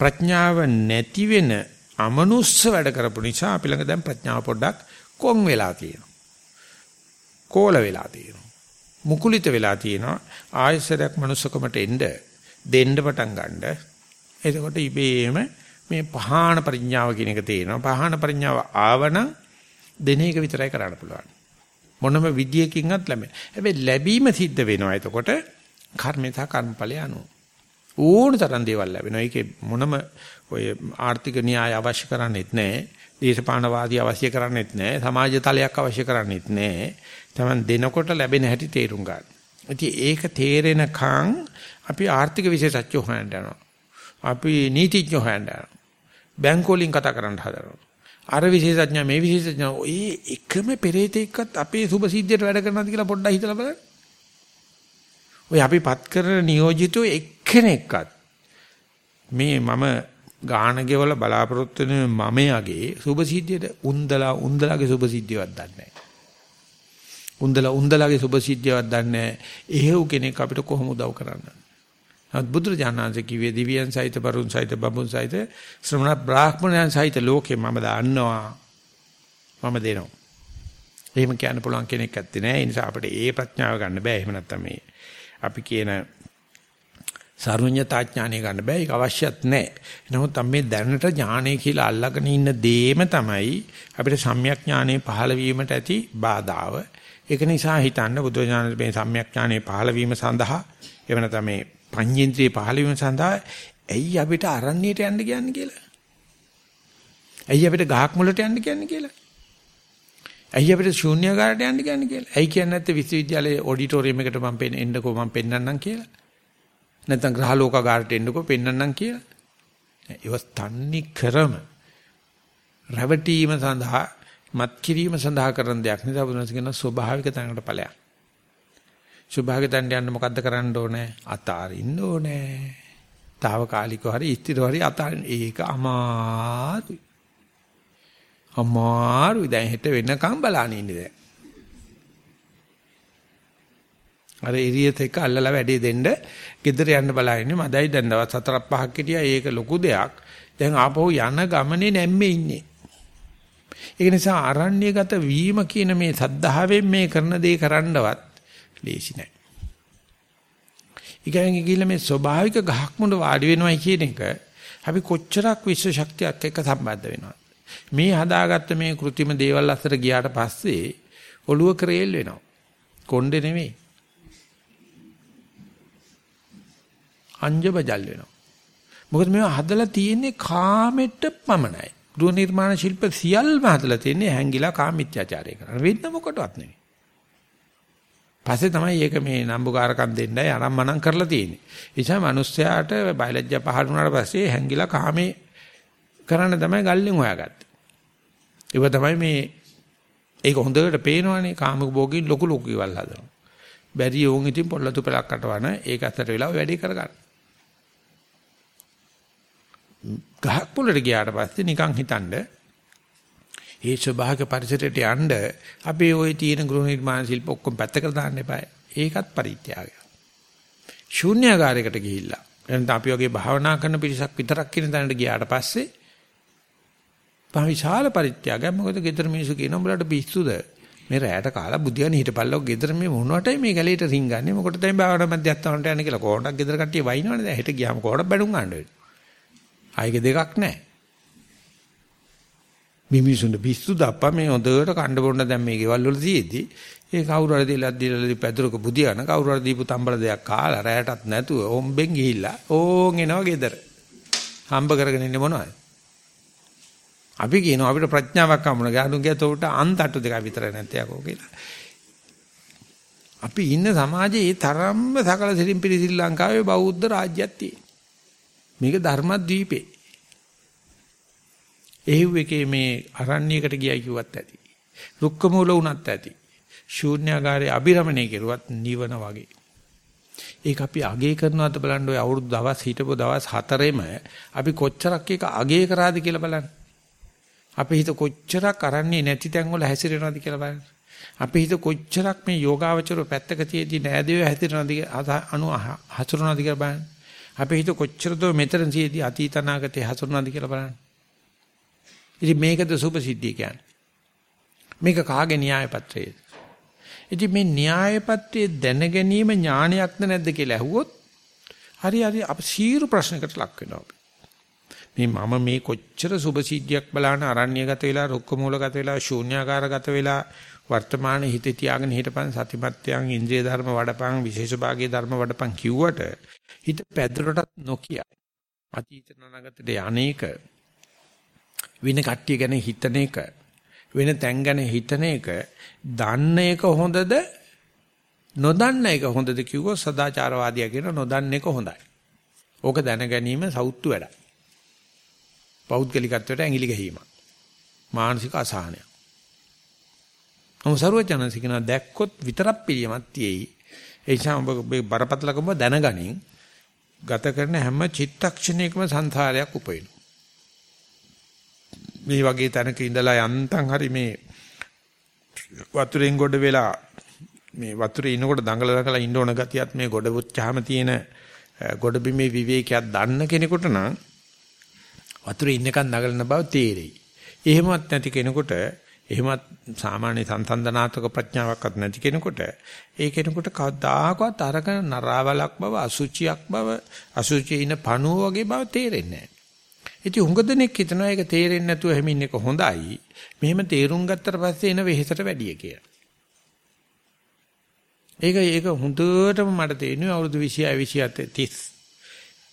ප්‍රඥාව නැති වෙන අමනුස්ස වැඩ කරපු නිසා අපි ළඟ දැන් ප්‍රඥාව පොඩ්ඩක් කොන් වෙලා තියෙනවා. කෝල වෙලා තියෙනවා. මුකුලිත වෙලා තියෙනවා. ආයසරයක් මනුස්සකමට එන්න දෙන්න පටන් ගන්න එතකොට ඉබේම මේ පහාන ප්‍රඥාව කියන එක තේරෙනවා. පහාන ප්‍රඥාව ආවනම් දෙන එක විතරයි කරන්න පුළුවන්. මොනම විදියකින්වත් ලැබෙන්නේ. හැබැයි ලැබීම සිද්ධ වෙනවා. එතකොට කර්මේ සහ කර්මඵලය අනුව. ඕන තරම් දේවල් ලැබෙනවා. ඒකේ මොනම ඔය ආර්ථික න්‍යාය අවශ්‍ය කරන්නේත් නැහැ. දේශපාලනවාදී අවශ්‍ය කරන්නේත් නැහැ. සමාජ තලයක් අවශ්‍ය කරන්නේත් නැහැ. Taman දෙනකොට ලැබෙන හැටි තේරුම් ගන්න. ඉතින් ඒක තේරෙනකන් අපි ආර්ථික විශේෂඥ හොයන්න යනවා. අපි නීතිඥ හොයන්න යනවා. බැංකුවලින් කතා කරන්න හදනවා. අර විශේෂඥ මේ විශේෂඥ ඔය එකම පෙරේතෙක්වත් අපේ සුභ සිද්ධියට වැඩ කරනවද කියලා පොඩ්ඩක් හිතලා බලන්න. ඔය අපි පත් කරන නියෝජිතෝ එක්කෙනෙක්වත් මේ මම ගාන ගෙවල බලාපොරොත්තු වෙන මමයාගේ සුභ සිද්ධියට උන්දලා උන්දලාගේ සුභ සිද්ධියවත් දන්නේ නැහැ. උන්දලා උන්දලාගේ සුභ සිද්ධියවත් දන්නේ නැහැ. එහෙව් කෙනෙක් අපිට කොහොම උදව් කරන්නේ? නමුත් බුදුරජාණන්සේ කිව්වේ දිව්‍යයන් සහිත බරුන් සහිත බඹුන් සහිත ශ්‍රමණ බ්‍රාහ්මණයන් සහිත ලෝකේ මම දන්නවා. මම දෙනවා. එහෙම කියන්න පුළුවන් කෙනෙක් ඇත්තේ නැහැ. ඒ නිසා අපිට ඒ ප්‍රඥාව ගන්න බෑ. එහෙම නැත්නම් මේ අපි කියන සර්වඥතා ඥානය ගන්න බෑ. ඒක අවශ්‍යත් නැහැ. නමුත් මේ දැනට ඥානය කියලා අල්ලගෙන ඉන්න දේම තමයි අපිට සම්‍යක් ඥානෙ පහළ වීමට ඇති බාධාව. ඒක නිසා හිතන්න බුදු ඥානෙ මේ සම්‍යක් ඥානෙ පහළ වීම සඳහා එව නැත්නම් මේ පඤ්චේන්ද්‍රිය පහළ වීම සඳහා ඇයි අපිට අරණියට යන්න කියන්නේ කියලා? ඇයි අපිට ගහක් මුලට යන්න කියන්නේ කියලා? ඇයි අපිට ශූන්‍යකාරයට යන්න කියන්නේ කියලා? ඇයි කියන්නේ නැත්තේ විශ්වවිද්‍යාලයේ ඔඩිටෝරියම් එකට මම පෙන්න එන්නකෝ මම පෙන්නන්නම් කියලා? නැත්නම් ග්‍රහලෝකාගාරයට එන්නකෝ පෙන්නන්නම් කියලා? ඒවස් තන්නේ කරම රැවටීම සඳහා මත් කිරීම සඳහා කරන දෙයක් නිසා බුදුන්ස කියන ස්වභාවික තැනකට ඵලයක්. ස්වභාවික තැනට යන්න මොකද්ද කරන්න ඕනේ? අතාරින්න ඕනේ. తాවකාලිකව හරි ස්ථිරව හරි අතාරින්න. ඒක අමාරුයි. අමාරුයි දැන් හෙට වෙනකම් බලන්න ඉන්නේ දැන්. අර එරියත් එක්ක අල්ලලා වැඩේ දෙන්න ගෙදර යන්න බලන්නේ මදයි දැන් දවස් 4ක් 5ක් හිටියා ඒක ලොකු දෙයක්. දැන් ආපහු යන ගමනේ නැම්මේ ඉන්නේ. ඒක නිසා අරණ්‍යගත වීම කියන මේ සද්ධාවෙන් මේ කරන දේ කරන්නවත් ලේසි නෑ. ඊගැන් ගිහිල්ලා මේ ස්වභාවික ගහක් මුඩ වාඩි වෙනවයි කියන එක අපි කොච්චරක් විශ්ව ශක්තියක් එක්ක සම්බන්ධ වෙනවද? මේ හදාගත්ත මේ કૃතිම දේවල් අතර ගියාට පස්සේ ඔළුව ක්‍රේල් වෙනවා. කොණ්ඩේ නෙමෙයි. අංජබජල් වෙනවා. මොකද මේවා හදලා තියෙන්නේ කාමෙට පමණයි. ගෘහ නිර්මාණ ශිල්ප සියල්ලම හදලා තියෙන්නේ හැංගිලා කාමීත්‍යාචාරය කරන. වෙන්න මොකටවත් නෙමෙයි. පස්සේ තමයි ඒක මේ නම්බුකාරකම් දෙන්නයි අනම්මනම් කරලා තියෙන්නේ. ඒ නිසා මිනිස්සයාට බයලජ්‍ය පහළ වුණාට පස්සේ හැංගිලා කාමේ කරන්න තමයි ගල්ලෙන් හොයාගත්තේ. ඒක තමයි මේ ඒක හොඳට පේනවනේ කාමක භෝගී ලොකු ලොකු ඉවල් හදනවා. බැරි යෝන් ඉතින් පොල්ලතු පෙලක් කටවන ඒක අතට වෙලා වැඩි කරගන්න. ගහක් පොළට ගියාට පස්සේ නිකන් හිතනද ඒ ස්වභාවික පරිසරයට යන්න අපේ ওই තියෙන ගෘහ නිර්මාණ ශිල්ප ඔක්කොම පැත්තකට දාන්න එපා. ඒකත් පරිත්‍යාගය. ශූන්‍යාකාරයකට ගිහිල්ලා. එතන අපි වගේ භාවනා කරන පිරිසක් විතරක් කියන තැනට ගියාට පස්සේ පහ විශාල පරිත්‍යාගයක්. මොකද ගෙදර මිනිස්සු කියන උඹලට පිස්සුද? මේ රැයට කාලා බුදියාන හිටපල්ලෝ ගෙදර මේ මොනවටයි මේ ගැලේට රින්ගන්නේ මොකටද මේ භාවනා මැදයන්ට යන්නේ කියලා කොහොමද? ගෙදර කට්ටිය වයින්නවනේ දැන් හෙට ගියාම කොහොමද බැනුම් ගන්න වෙන්නේ? ආයෙක දෙකක් නැහැ. මිමිසුන් පිස්සු දප්පා මේ හොඳට කණ්ඩ බොන්න දැන් මේ ගෙවල් වල තියෙද්දි ඒ කවුරු හරි දීලා දීලා පැදුරක බුදියාන කවුරු හරි දීපු තම්බල දෙයක් කාලා රැයටත් නැතුව ඔම්බෙන් ගිහිල්ලා ඕන් එනවා ගෙදර හම්බ කරගෙන ඉන්නේ මොනවද අපි කියනවා අපිට ප්‍රඥාවක් හම්බුණා. ගානුන් කියත උට අන්තට්ටු දෙකක් විතර නැත්තේ යකෝ කියලා. අපි ඉන්න සමාජයේ ඒ තරම්ම සකල සිරිම්පිරි ශ්‍රී ලංකාවේ බෞද්ධ රාජ්‍යයක් තියෙනවා. මේක ධර්මද්වීපේ. එහිව් එකේ මේ අරණ්‍යයකට ගියයි කිව්වත් ඇති. රුක්ක මූල වුණත් ඇති. ශූන්‍යාගාරයේ අබිරමණය කෙරුවත් නිවන වගේ. ඒක අපි අගේ කරනවාද බලන්න ඔය අවුරුදු දවස් හිටපු දවස් හතරෙම අපි කොච්චරක් එක අගේ කරාද කියලා බලන්න. අපේ හිත කොච්චරක් අරන්නේ නැති තැන් වල හැසිරෙනවද කියලා බලන්න. අපේ හිත කොච්චරක් මේ යෝගාවචරෝ පැත්තක තියදී නෑදේව හැසිරෙනවද අනු හසුරනවද කියලා බලන්න. අපේ හිත කොච්චරද මෙතන තියදී අතීත අනාගතේ හසුරනවද කියලා බලන්න. ඉතින් මේකද සුභ සිද්ධිය කියන්නේ. මේක කාගේ න්‍යාය පත්‍රයේද? ඉතින් මේ න්‍යාය පත්‍රයේ දැන ගැනීම ඥානයක්ද නැද්ද කියලා ඇහුවොත් හරි හරි අප සීරු ප්‍රශ්නකට ලක් වෙනවා. මේ මම මේ කොච්චර සුභසිද්ධියක් බලන අරණ්‍යගත වෙලා රුක්ක මූලගත වෙලා ශූන්‍යාකාරගත වෙලා වර්තමාන හිතේ තියාගෙන හිටපන් සතිපත්‍යයන් ඉන්ද්‍රිය ධර්ම වඩපන් විශේෂ භාගයේ ධර්ම වඩපන් කිව්වට හිත පැදුරටත් නොකියයි අතීත නනගතට අනේක වෙන කට්ටිය ගැන හිතන එක වෙන තැන් ගැන හිතන එක දන්න එක හොඳද නොදන්න එක හොඳද කිව්වොත් සදාචාරවාදියා කියන නොදන්න එක හොඳයි. ඕක දැන ගැනීම සෞත්තු වැඩක්. පෞද්ගලිකත්වයට ඇඟිලි ගැහිීමක්. මානසික අසහනයක්. ඔව් සරුවචනසිකන දැක්කොත් විතරක් පිළියමක් තියෙයි. ඒ නිසා ඔබ බරපතලකම දැනගනින් ගත කරන හැම චිත්තක්ෂණයකම සංසාරයක් උපයනවා. මේ වගේ තැනක ඉඳලා යන්තම් හරි මේ වතුරෙන් ගොඩ වෙලා මේ වතුරේ ඉනකොට දඟල දඟල ඉන්න ඕන ගතියත් මේ ගොඩ පුච්චාම තියෙන ගොඩ බිමේ විවේකයක් දන්න කෙනෙකුට නම් වතුරේ ඉන්නකන් නගලන බව තේරෙයි. එහෙමවත් නැති කෙනෙකුට එහෙමත් සාමාන්‍ය සංසන්දනාත්මක ප්‍රඥාවක්වත් නැති කෙනෙකුට ඒ කෙනෙකුට කවදාකවත් අරක නරාවලක් බව අසුචියක් බව අසුචි ඉන පණුව වගේ බව තේරෙන්නේ නැහැ. ඉතින් හුඟ දෙනෙක් හිතනවා ඒක තේරෙන්නේ නැතුව හැමින් එක හොඳයි. මෙහෙම තේරුම් ගත්තට පස්සේ එන වෙහෙසට වැඩිය කියලා. ඒක ඒක හොඳටම මට තේරෙනවා අවුරුදු 26 27 30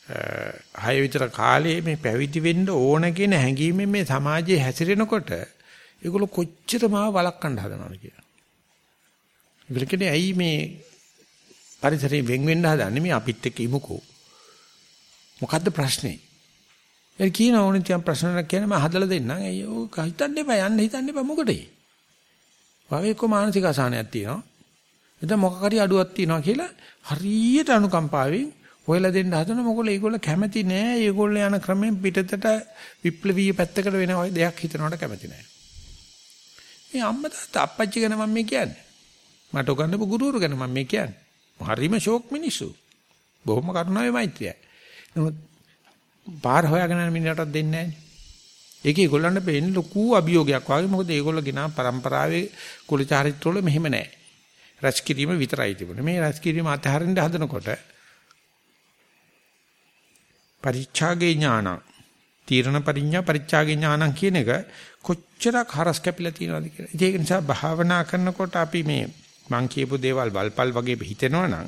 හය විතර කාලේ මේ පැවිදි වෙන්න ඕන කියන හැඟීමෙන් මේ සමාජයේ හැසිරෙනකොට ඒගොල්ලෝ කොච්චර මාව වළක්වන්න හදනවද කියලා. ඉවලකනේ ඇයි මේ පරිසරයෙන් වෙන් වෙන්න හදන්නේ මේ අපිත් එක්ක ඉමුකෝ. මොකද්ද ප්‍රශ්නේ? ඒ කියන ඕනේ තියන් ප්‍රශ්නයක් කියන්නේ මම හදලා දෙන්නම්. අයිය ඕක හිතන්න එපා යන්න හිතන්න එපා මොකටද? වගේ කො මානසික අසහනයක් තියෙනවා. එතන මොකක් හරි අඩුවක් තියෙනවා කියලා හරියට අනුකම්පාවෙන් හොයලා දෙන්න හදන මොකද ඒගොල්ලෝ කැමති නෑ. ඒගොල්ලෝ යන ක්‍රමෙන් පිටතට විප්ලවීය පැත්තකට වෙන දෙයක් හිතනවට කැමති නෑ. මේ අම්මා තාත්තා අප්පච්චි ගැන මම මේ කියන්නේ. මට උගන්වපු ගුරුවරු ගැන මම මේ කියන්නේ. හරිම ෂෝක් මිනිස්සු. බොහොම කරුණාවේ මෛත්‍රියයි. නමුත් පාර හොයාගෙන යන මිනිහටත් දෙන්නේ නැහැ. ඒකේ ඒගොල්ලන්ට පේන්නේ ලොකු අභියෝගයක් වගේ. මොකද ඒගොල්ලෝ ගෙනා પરම්පරාවේ කුල චාරිත්‍රවල මෙහෙම නැහැ. රැස්කිරීම විතරයි තිබුණේ. මේ රැස්කිරීම අතහරින්න හදනකොට පරිච්ඡාගේ ඥානං තීරණ පරිඥා පරිච්ඡාගේ ඥානං කියන එක කොච්චරක් හරස් කැපිලා තියෙනවද කියලා. ඒක නිසා භාවනා කරනකොට අපි මේ මං කියපු දේවල් වල්පල් වගේ හිතෙනවනම්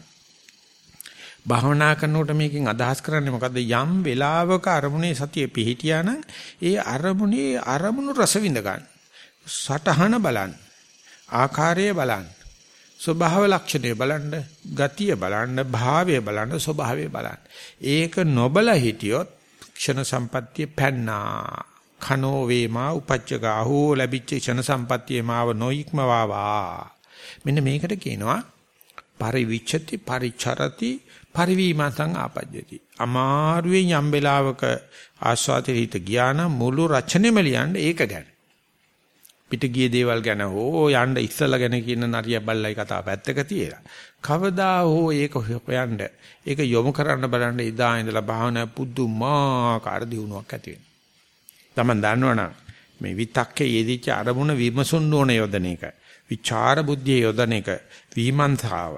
භාවනා කරනකොට මේකෙන් අදහස් කරන්නේ මොකද්ද යම් වෙලාවක අරමුණේ සතිය පිහිටියානම් ඒ අරමුණේ අරමුණු රස විඳ ගන්න. සටහන බලන්න. ආකාරය බලන්න. ස්වභාව ලක්ෂණය බලන්න, ගතිය බලන්න, භාවය බලන්න, ස්වභාවය බලන්න. ඒක නොබල හිටියොත් ක්ෂණ සම්පත්තිය පැන්නා. කනෝ වේමා උපච්චගා හෝ ලැබිච්ච ක්ෂණ සම්පත්තියේ මාව නොයික්මවාවා. මෙන්න මේකට කියනවා පරිවිච්ඡති පරිචරති පරිවීමසං ආපජ්ජති. අමාරුවෙන් යම් වෙලාවක ආස්වාදේ හිත ගියා නම් මුළු රචනෙම ලියන්න ඒක ගැන. පිට ගිය දේවල් ගැන හෝ යන්න ඉස්සලා ගැන කියන නරිය බල්ලයි කතාව පැත්තක තියලා. කවදා හෝ ඒක හොයන්න ඒක යොමු කරන්න බලන්න ඉදා ඉඳලා භාවනා පුදුමාකාර දියුණුවක් ඇති වෙනවා. Taman දන්නවනම් මේ විතක්කේ යෙදිච්ච අරමුණ විමසුන් ඕන යොදන එක. විචාර බුද්ධිය යොදන එක. විමන්තාව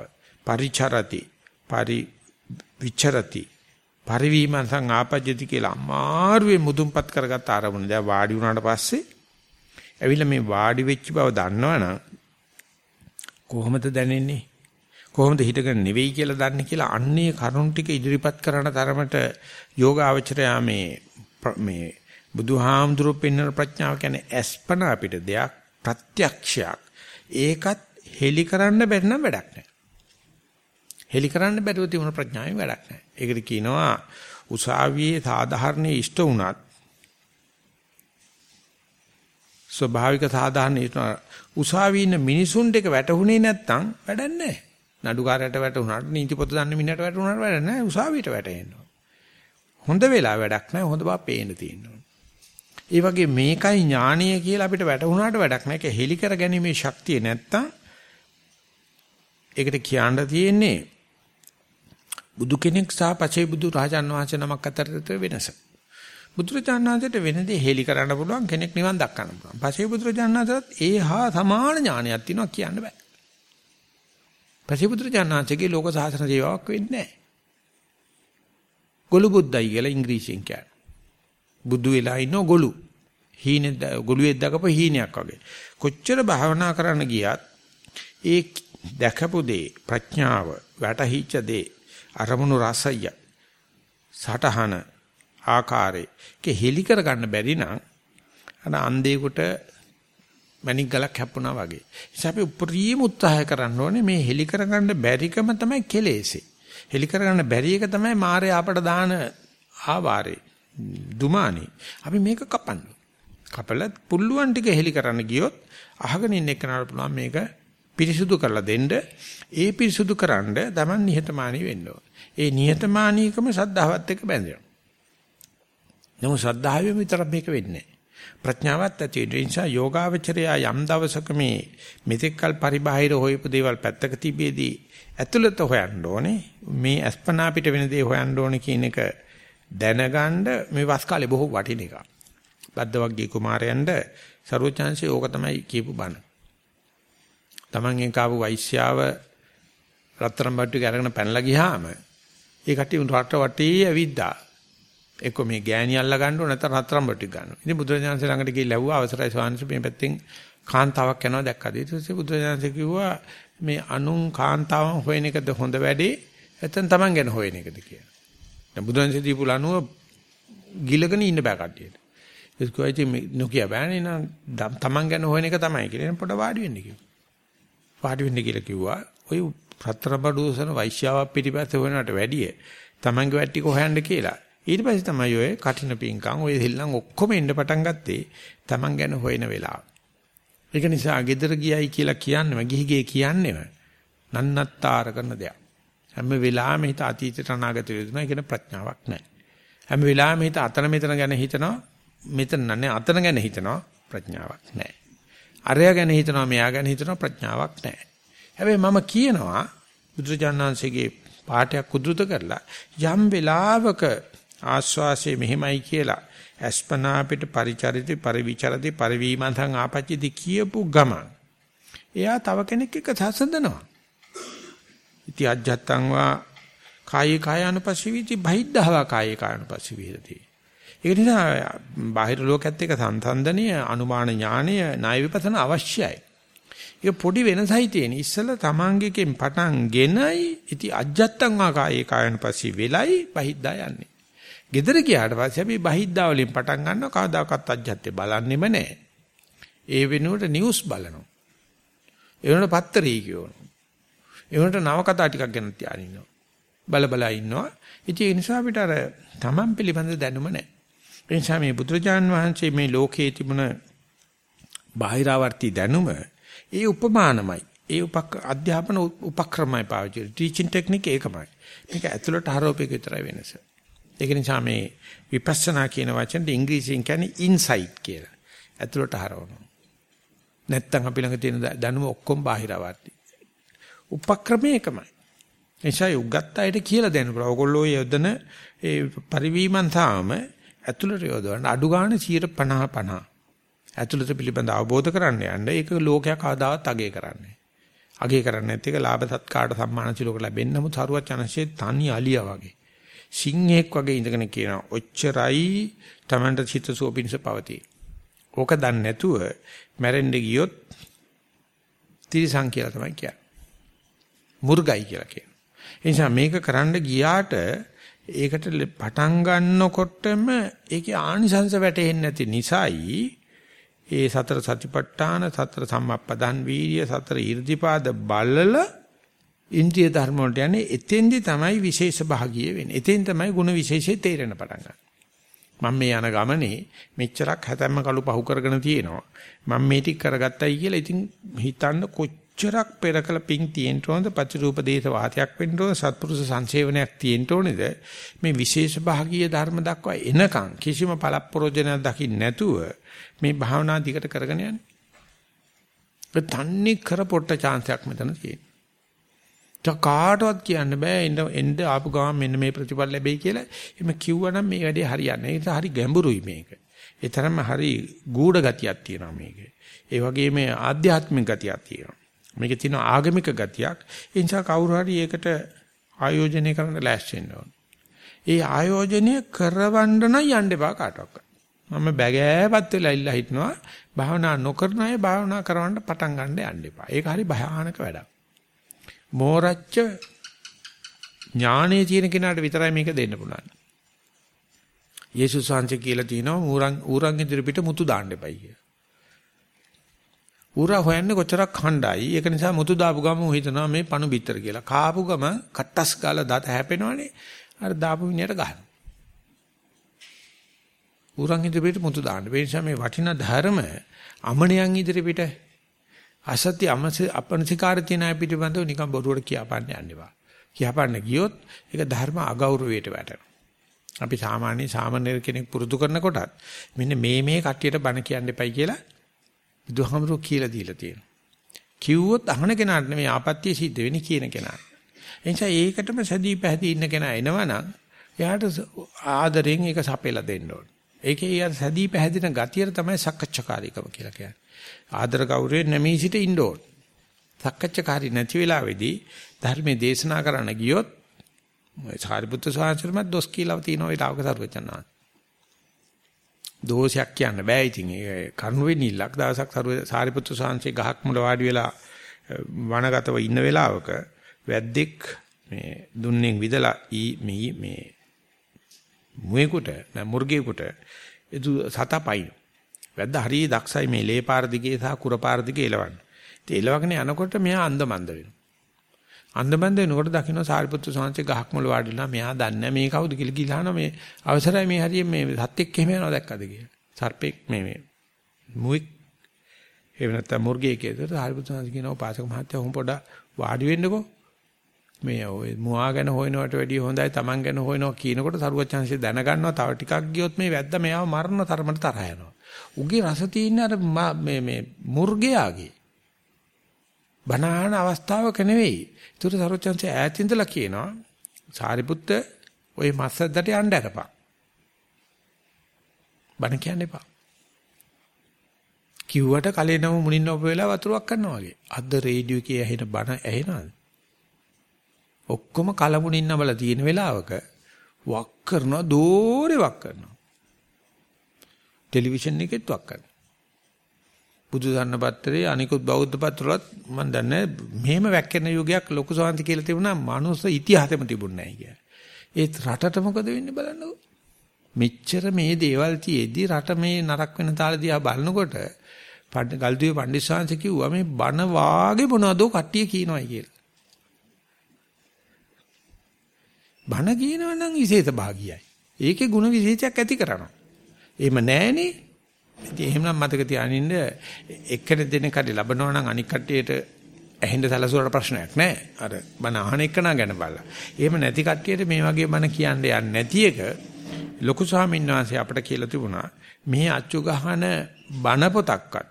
පරිචරති පරි විචරති පරිවිමන්සං ආපජ්ජති කියලා අමාරුවේ මුදුන්පත් කරගත්ත අරමුණ. දැන් වාඩි වුණාට පස්සේ ඇවිල්ලා මේ වාඩි වෙච්ච බව දන්නවනම් කොහොමද දැනෙන්නේ? කොහොමද හිතගෙන නෙවෙයි කියලා දන්නේ කියලා අන්නේ කරුණ ටික ඉදිරිපත් කරන තරමට යෝගාවචරයා මේ මේ බුදුහාමුදුරුවෝ පෙන්වන ප්‍රඥාව කියන්නේ අස්පන අපිට දෙයක් ප්‍රත්‍යක්ෂයක්. ඒකත් හෙලි කරන්න බැරි නම් වැඩක් නැහැ. හෙලි කරන්න බැරුව තිබුණ ප්‍රඥාවෙන් වැඩක් නැහැ. ඒකට කියනවා උසාවියේ සාධාරණේ ඉෂ්ට වුණත් ස්වභාවික සාධාරණ උසාවියේ ඉන්න මිනිසුන් දෙක වැටුනේ නැත්තම් වැඩක් නැහැ. නඩුකාරයට වැටුණාට නීති පොත දන්න මිනිහට වැටුණාට වැඩක් නැහැ. උසාවියට වැටෙන්න හොඳ වෙලා වැඩක් නැහැ. හොඳ බව පේන්න තියෙනවා. ඒ වගේ මේකයි ඥානීය කියලා අපිට වැටුණාට වැඩක් නැහැ. ඒක හෙලි කර ගැනීමේ ශක්තිය නැත්තම් ඒකට කියන්න තියෙන්නේ බුදු කෙනෙක් සහ පචේ බුදු රහතන් වහන්සේ නමක් අතර වෙනස. බුදුරජාණන් වහන්සේට වෙනදී හේලි කරන්න පුළුවන් කෙනෙක් නිවන් දක්වන්න පුළුවන්. පස්සේ බුදුරජාණන් වහන්සේට ඒ හා සමාන ඥානයක් තියෙනවා කියන්න බෑ. පස්සේ බුදුරජාණන් වහන්සේගේ ලෝක සාසන සේවාවක් වෙන්නේ නැහැ. ගොළු බුද්දයි කියලා ඉංග්‍රීසියෙන් කියන්නේ. බුදු වෙලා ඉන්න ගොළු. හීනේ ගොළුෙක් දකපු හීනයක් වගේ. කොච්චර භාවනා කරන්න ගියත් ඒ දැකපු දේ ප්‍රඥාව වැටහිච්ච දේ අරමුණු රසය සටහන ආකාරේ ඒක හෙලි කරගන්න බැරි නම් අර අන්දේකට මණික් ගලක් හැප්පුණා වගේ. ඉතින් අපි උපරිම උත්සාහය කරන්න ඕනේ මේ හෙලි කරගන්න බැරිකම තමයි කෙලෙසේ. හෙලි කරගන්න බැරි එක තමයි මාරේ අපට දාන ආවාරේ. දුමානි. අපි මේක කපන්න. කපලා පුල්ලුවන් ටික හෙලි කරන්න ගියොත් අහගෙන ඉන්න එක්කනට පුළුවන් මේක පිරිසුදු කරලා දෙන්න. ඒ පිරිසුදු කරන්න Taman නිහතමානී වෙන්න ඕනේ. ඒ නිහතමානීකම සද්ධාවත් එක්ක බැඳෙනවා. නමුත් ශ්‍රද්ධාවෙම විතරක් මේක වෙන්නේ ප්‍රඥාවත් ඇති වෙන නිසා යෝගාවචරය යම් දවසක මේ මෙතෙක්කල් පරිබාහිර හොයපු දේවල් පැත්තක තිබියදී ඇතුළත හොයන්න ඕනේ මේ අස්පනා පිට වෙන දේ හොයන්න ඕනේ කියන එක දැනගන්න මේ වස් කාලේ බොහෝ වටින එකක් බද්දවග්ගී කුමාරයන්ට ਸਰවචාන්සේ ඕක තමයි කියපු බණ. Taman එක්ක ආපු වෛශ්‍යාව රත්තරන් බට්ටු අරගෙන පැනලා ගියාම ඒ කට්ටිය රට වටේ ඇවිද්දා. එක්ක මේ ගෑණි අල්ල ගන්න ඕන නැත්නම් රත්තරන් බට්ටු ගන්නවා. ඉතින් බුදුරජාණන්සේ ළඟට ගිහිල්ලා ඇහුවා අවසරයි ස්වාමීන් මේ පැත්තෙන් කාන්තාවක් යනවා දැක්කද? ඊට පස්සේ බුදුරජාණන්සේ කිව්වා මේ අනුන් කාන්තාවන් හොයන එකද හොඳ වැඩේ නැත්නම් Taman ගැන හොයන එකද කියලා. දැන් බුදුරජාණන්සේ දීපු ලනුව ගිලගෙන ඉන්න බෑ කට්ටියට. ඒක කොයිති නොකිය බෑනේ නං Taman ගැන හොයන එක තමයි කියලා. පොඩ වාඩි වෙන්න කිව්වා. වාඩි වෙන්න කියලා කිව්වා. ওই රත්තරබඩුසන වෛශ්‍යාවක් පිටිපස්සේ හොයනට වැඩිය Tamange වැට්ටි කොහොයන්ද කියලා. ඊට පස්සේ තමයි ඔය කටින පිංකම් ඔය දෙල්ලන් ඔක්කොම එන්න පටන් ගත්තේ Taman ගැන හොයන වෙලාව. ඒක නිසා gedara ගියයි කියලා කියන්නේම ගිහිගේ කියන්නේම නන්නත්තර කරන දෙයක්. හැම වෙලාවෙම හිත අතීතයට අනාගතයට යොදනවා කියන ප්‍රඥාවක් නැහැ. හැම වෙලාවෙම හිත අතන මෙතන ගැන හිතනවා මෙතන නැහැ අතන ගැන හිතනවා ප්‍රඥාවක් නැහැ. අරය ගැන හිතනවා මෙයා ගැන හිතනවා ප්‍රඥාවක් නැහැ. හැබැයි මම කියනවා බුදුජානනාංශයේ පාඩයක් උද්දෘත කරලා යම් වෙලාවක ආස්වාසේ මෙහෙමයි කියලා අස්පනා පිට ಪರಿචරිත පරිවිචරති පරිවිමන්තං ආපච්චිති කියපු ගමන් එයා තව කෙනෙක් එක්ක සසඳනවා. ඉති අජත්තං වා කායේ කායानुපසීවිති බහිද්ධාවා කායේ කායानुපසීවිති ඒක නිසා බාහිර ලෝකයේත් එක්ක සංසන්දනය අනුමාන ඥානය ණය විපස්සන අවශ්‍යයි. ඒක පොඩි වෙනසයි තියෙන. ඉස්සලා තමන්ගේකෙන් පටන් ගෙනයි ඉති අජ්ජත්තං ආකායේ කායන පස්සේ වෙලයි බහිද්දා යන්නේ. ගෙදර ගියාට පස්සේ අපි බහිද්දා වලින් පටන් ගන්නවා කවදාකවත් අජ්ජත්තේ බලන්නෙම නැහැ. ඒ වෙනුවට නිවුස් බලනවා. ඒ වෙනුවට පත්තරී කියවනවා. ඒ වෙනුවට නවකතා ටිකක් ගැන තියාගෙන ඉන්නවා. බල බල ඉන්නවා. ඉතින් ඒ නිසා අපිට අර තමන් පිළිබඳ දැනුම නැහැ. ඒ නිසා මේ බුදුරජාන් වහන්සේ මේ ලෝකයේ තිබුණ බාහිරාවර්ති දැනුම ඒ උපමානමයි. ඒ උපක් අධ්‍යාපන උපක්‍රමයි පාවිච්චි කරන්නේ. ටීචින් ටෙක්නික් ඒකමයි. මේක ඇතුළට හරවපේක විතරයි වෙනස. ඒක නිසා මේ විපස්සනා කියන වචනේ ඉංග්‍රීසියෙන් කියන්නේ ඉන්සයිට් කියලා. ඇතුළට හරවනවා. නැත්තම් අපි ළඟ තියෙන දැනුම ඔක්කොම බාහිරවර්ති. උපක්‍රමය එකමයි. එනිසා උගත් අයට කියලා දෙන්න පුළුවන්. ඔයගොල්ලෝ යොදන ඒ පරිවීමන් තාම ඇතුළට යොදවන්න අඩු ගන්න 50 50 ඇතුළත පිළිබඳ අවබෝධ කරන්න යන්න ඒක ලෝකයක් ආදාවත් අගේ කරන්නේ. අගේ කරන්නේ නැති එක ලාභ සත්කාරට සම්මාන සිලෝක ලැබෙන්න නමුත් සරුවත් චනසේ තනි අලියා වගේ. සිංහෙක් වගේ ඉඳගෙන කියනවා ඔච්චරයි Tamanට චිත්ත සෝපින්ස පවතී. ඕක දන්නේ නැතුව මැරෙන්න ගියොත් තිරිසං කියලා තමයි කියන්නේ. මුර්ගයි කියලා කියනවා. ඒ නිසා මේක කරන්න ගියාට ඒකට පටන් ගන්නකොටම ඒකේ ආනිසංශ වැටෙන්නේ නැති නිසායි ඒ සතර සතිපට්ඨාන සතර සම්මප්පදන් වීර්ය සතර ඊර්ධිපාද බලල ඉන්ද්‍රිය ධර්ම වලට යන්නේ එතෙන්දි තමයි විශේෂ භාගිය වෙන්නේ. එතෙන් තමයි ಗುಣ විශේෂය තේරෙන පටන් ගන්න. මම මේ යන ගමනේ මෙච්චරක් හැතැම්ම කළු පහු කරගෙන තියෙනවා. මම මේ ටික කරගත්තයි කියලා ඉතින් හිතන්න කොච්චරක් පෙර කළ පිං තියෙන්න ඕනද පතිරූප දේශ වාතයක් වෙන්න ඕනද සත්පුරුෂ සංසේවනයක් තියෙන්න ඕනේද මේ විශේෂ භාගීය ධර්ම දක්වා එනකන් කිසිම පළප්‍රෝජනයක් දකින්න නැතුව මේ භාවනා දිගට කරගෙන යන්නේ. ඒ තන්නේ කර පොට්ට chance එකක් මෙතන තියෙනවා. කාටවත් කියන්න බෑ එන්න එන්න ආපු ගමන් මෙන්න මේ ප්‍රතිඵල ලැබෙයි කියලා. එහෙම කිව්වනම් මේ වැඩේ හරියන්නේ. ඒක හරි ගැඹුරුයි මේක. ඒ තරම්ම හරි ගූඪ ගතියක් තියෙනවා මේකේ. ඒ වගේම ආධ්‍යාත්මික ගතියක් තියෙනවා. මේකේ තියෙන ආගමික ගතියක්. ඒ නිසා කවුරු හරි ඒකට ආයෝජනය කරන්න ලෑස්ති වෙන්න ඕන. ඒ ආයෝජනය කරවන්න නම් යන්න එපා කාටවත්. මම බැගෑපත් වෙලා ඉල්ලා හිටනවා භාවනා නොකරන අය භාවනා කරවන්න පටන් ගන්න යන්න එපා. ඒක හරි භයානක වැඩක්. මෝරච්ච ඥානයේ තියෙන කෙනාට විතරයි මේක දෙන්න පුළුවන්. යේසුස් වහන්සේ කියලා තිනවා ඌරන් ඌරන් ඉදිරි පිට මුතු දාන්න එපයි කියලා. ඌරා හොයන්නේ කොච්චරක් හණ්ඩයි. ඒක නිසා මුතු දාපු ගම ඌ හිතනවා මේ පණු බිත්තර කියලා. කාපු ගම කට්ටස් ගාලා දත හැපෙනවනේ. අර දාපු මිනිහට ගහනවා. ඌරන් ඉදිරියට මුතු දාන්න. ඒ නිසා මේ වටිනා ධර්ම අමණයන් ඉදිරියට අසත්‍ය අපනසිකාර තියෙන අය පිටිබඳව නිකන් බොරුවට කියපන්න යන්න එපා. කියපන්න ගියොත් ඒක ධර්ම අගෞරවයට වැටෙනවා. අපි සාමාන්‍ය සාමාන්‍ය කෙනෙක් පුරුදු කරනකොටත් මෙන්න මේ මේ කට්ටියට බණ කියන්න එපයි කියලා බුදුහාමුදුරුවෝ කියලා දීලා තියෙනවා. කිව්වොත් අහන කෙනාට නෙමෙයි ආපත්‍ය සිද්ධ වෙන්නේ කියන කෙනා. එනිසා ඒකටම සැදී පැහැදී ඉන්න කෙනා එනවනම් එයාට ආදරෙන් ඒක සපෙලා දෙන්න ඕනේ. ඒකේ යාර සැදී පැහැදින ගතියට තමයි සක්කච්ඡාකාරීකම කියලා කියන්නේ. ආදර ගෞරවයෙන් නැමී සිට ඉන්න ඕන. සක්කච්ඡාකාරී නැති වෙලාවේදී ධර්මයේ දේශනා කරන්න ගියොත් සාරිපුත්‍ර ස්වාමීන් දොස් කියලා තියෙනවා ඒතාවක සරුවචනා. දෝෂයක් කියන්න බෑ ඉතින් ඒ කරුණ වෙන්නේලක් දවසක් සාරිපුත්‍ර ස්වාමීන් ගහක් මුල වාඩි වෙලා වනගතව ඉන්න වෙලාවක වැද්දෙක් මේ දුන්නෙන් විදලා ඊ මේ මේ මුවෙකුට නැ මුර්ගෙකුට එදු සතපයි වැද්ද හරිය දක්ෂයි මේ ලේ පාර දිගේ සහ කුර පාර දිගේ එලවන්න. ඉතින් එලවගෙන යනකොට මෙයා අන්දමන්ද වෙනවා. අන්දමන්ද වෙනකොට දකින්න සාරිපුත්තු සාංශේ ගහක් මුල වාඩිලා මෙයා දන්නේ මේ කවුද කියලා කිලාන මේ අවසරයි මේ හරිය මේ සත්‍යෙක් එහෙම යනවා දැක්කද කියලා. සර්පෙක් මේ මේ මුවෙක් එහෙම නැත්නම් මුර්ගෙක් ඒතර සාරිපුත්තු සාංශ කියනවා පාසක මහත්තයා උන් පොඩ වාඩි වෙන්නකෝ මේ ඔය මුවා ගැන හොයනවට වැඩිය හොඳයි Taman ගැන හොයනවා කියනකොට සරුවචාන්සිය දැනගන්නවා තව ටිකක් ගියොත් මේ වැද්දා මෙයාව මරණ තරමට තරහ යනවා. උගේ රස තියෙන අර මේ මේ මුර්ගයාගේ බනහන අවස්ථාවක නෙවෙයි. ඒතර සරුවචාන්සිය ඈතින්දලා කියනවා සාරිපුත්ත ඔය මස්සද්දට යන්න ඇරපන්. බන කියන්න එපා. කිව්වට කලේනම මුණින් ඔබ වෙලා වතුරක් කරනවා වගේ. අද රේඩියෝ එකේ ඇහෙන බන ඇහෙනවද? ඔක්කොම කලමුණින් නබලා තියෙන වෙලාවක වක් කරනවා දෝරේ වක් කරනවා. ටෙලිවිෂන් එකෙත් වක් කරනවා. බුදු දන්න පත්‍රයේ අනිකුත් බෞද්ධ පත්‍රවලත් මම දන්නේ මෙහෙම වැක්කෙන යුගයක් ලොකු සාන්ති කියලා තිබුණා මනුස්ස ඉතිහාසෙම තිබුණේ නැහැ කියලා. ඒත් රටට මොකද වෙන්නේ බලන්නකෝ. මෙච්චර මේ දේවල් තියේදී රට මේ නරක වෙන තාල දිහා බලනකොට ගල්දුවේ පණ්ඩිත කිව්වා මේ බන වාගේ මොනවදෝ කට්ටිය කියනවායි කියලා. බණ කියනවා නම් විශේෂ භාගියයි. ඒකේ ಗುಣ විශේෂයක් ඇති කරනවා. එහෙම නැහනේ. ඉතින් එහෙමනම් මතක තියානින්න එක්කෙනෙක් දෙනෙක් හරි ලබනවා නම් අනික් කට්ටියට ඇහෙන්න සැලසුවට ප්‍රශ්නයක් නැහැ. අර බණ අහන එකනා ගැන බලලා. එහෙම නැති කට්ටියට මේ වගේ බණ කියන්න යන්නේ නැති එක ලොකු ස්වාමීන් වහන්සේ අපට කියලා තිබුණා. මේ අච්චු ගහන බණ පොතක්වත්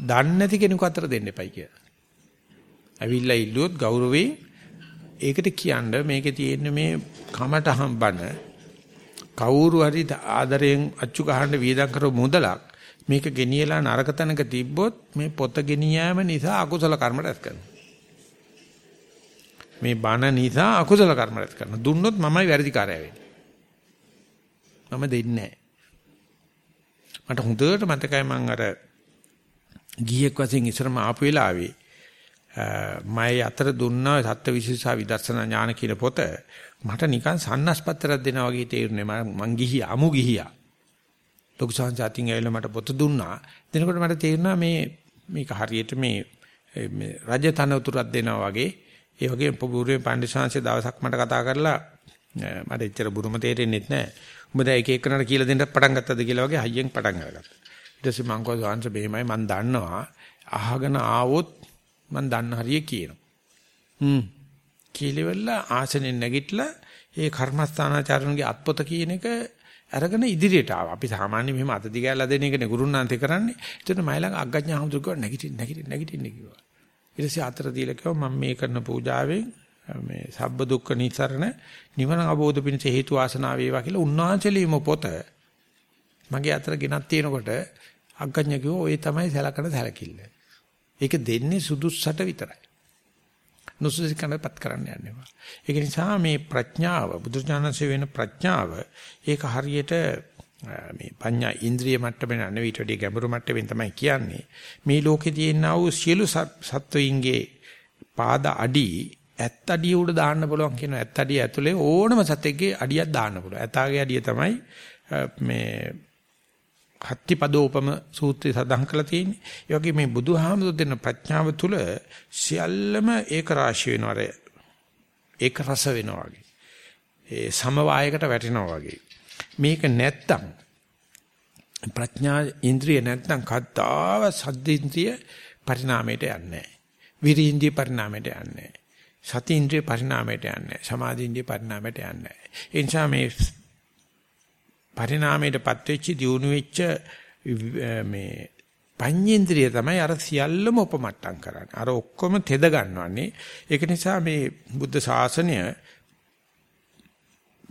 දන්නේ නැති කෙනෙකු අතර දෙන්න එපයි කියලා. ඇවිල්ලා ඉල්ලුවොත් ගෞරවයෙන් ඒකට කියන්න මේකේ තියෙන මේ කමට හම්බන කවුරු හරි ආදරයෙන් අච්චු ගහන්න වියදම් කරව මුදලක් මේක ගෙනියලා නරක තැනක තිබ්බොත් මේ පොත ගෙනියෑම නිසා අකුසල කර්ම රැස් කරනවා. මේ බණ නිසා අකුසල කර්ම රැස් කරනවා. දුන්නොත් මමයි වැරදිකාරය වෙන්නේ. මම දෙන්නේ මට හොඳට මතකයි මම අර ගියෙක් වශයෙන් ඉස්සරම ආපු වෙලාවේ මයි අතර දුන්නා සත්ත්වවිශේෂා විදර්ශනා ඥාන කියන පොත මට නිකන් සන්නස්පත්තරයක් දෙනා වගේ තේරුනේ මං ගිහියා අමු ගිහියා ලොකු සංසාතින් ඇවිල්ලා මට පොත දුන්නා. දෙනකොට මට තේරුණා මේ මේක හරියට මේ මේ රජ තනතුරක් දෙනවා වගේ. ඒ වගේ පුරුමේ පඬිසාංශය දවසක් මට කතා කරලා මට එච්චර බුරුම තේරෙන්නේ නැහැ උඹ දැන් එක එකනට කියලා දෙන්න පටන් ගත්තද කියලා වගේ හයියෙන් පටන් අරගත්තා. ඊට පස්සේ මං කෝ සංස බෙහෙමයි මං දන්නවා. අහගෙන ආවොත් මම දන්න හරිය කියනවා. හ්ම්. කීලෙවල ආසනෙන් නැගිටලා ඒ කර්මස්ථානාචාරණගේ අත්පොත කියන එක අරගෙන ඉදිරියට ආවා. අපි සාමාන්‍ය මෙහෙම අත දිගෑලා දෙන එකනේ ගුරුන්නාන්තේ කරන්නේ. ඒතර මයි ළඟ අග්ගඥා හමුදුර කිව්වා නැගිටින්න නැගිටින්න නැගිටින්න කිව්වා. ඊට පස්සේ අතර දීලා කිව්වා මම මේ කරන පූජාවෙන් මේ සබ්බ දුක්ඛ නිසරණ නිවන අවබෝධ පිණිස හේතු ආසනාව වේවා කියලා උන්වහන්සේලීම පොත මගේ අතර ගෙනත් තියෙනකොට අග්ගඥා කිව්වා ඔය තමයි සලකන සැලකිල්ල. ඒක දෙන්නේ සුදුස්සට විතරයි. නුසුසිකනපත් කරන්න යන්නේවා. ඒක නිසා මේ ප්‍රඥාව බුදුඥානසේ වෙන ප්‍රඥාව ඒක හරියට මේ පඤ්ඤා ඉන්ද්‍රිය මට්ටමේ නෙවෙයි ඊට වඩා ගැඹුරු මට්ටමින් තමයි කියන්නේ. මේ ලෝකේ තියෙනා වූ සියලු සත්වයින්ගේ පාද අඩි ඇත් අඩිය උඩ දාන්න පුළුවන් කියන ඇත් අඩිය ඇතුලේ ඕනම සතෙක්ගේ අඩියක් දාන්න පුළුවන්. ඇතාගේ අඩිය තමයි මේ හත්තිපදෝපම සූත්‍රය සඳහන් කරලා තියෙන්නේ. ඒ වගේ මේ බුදුහාමුදුරු දෙන ප්‍රඥාව තුල සියල්ලම ඒක රාශි වෙනවර. ඒක රස වෙනවා වගේ. ඒ සමவாயකට වැටෙනවා වගේ. මේක නැත්තම් ප්‍රඥා ඉන්ද්‍රිය නැත්තම් කද්දාව සද්දේන්ද්‍රිය පරිණාමයට යන්නේ නැහැ. විරීන්ද්‍රිය පරිණාමයට යන්නේ නැහැ. සති ඉන්ද්‍රිය පරිණාමයට යන්නේ නැහැ. සමාධි ඉන්ද්‍රිය පරිණාමයට යන්නේ නැහැ. ඒ නිසා මේ පරිණාමයටපත් වෙච්ච දියුණු වෙච්ච මේ පඤ්ඤේන්ද්‍රිය තමයි අර සියල්ලම උපමට්ටම් කරන්නේ. අර ඔක්කොම තෙද ගන්නවන්නේ. ඒක නිසා මේ බුද්ධ ශාසනය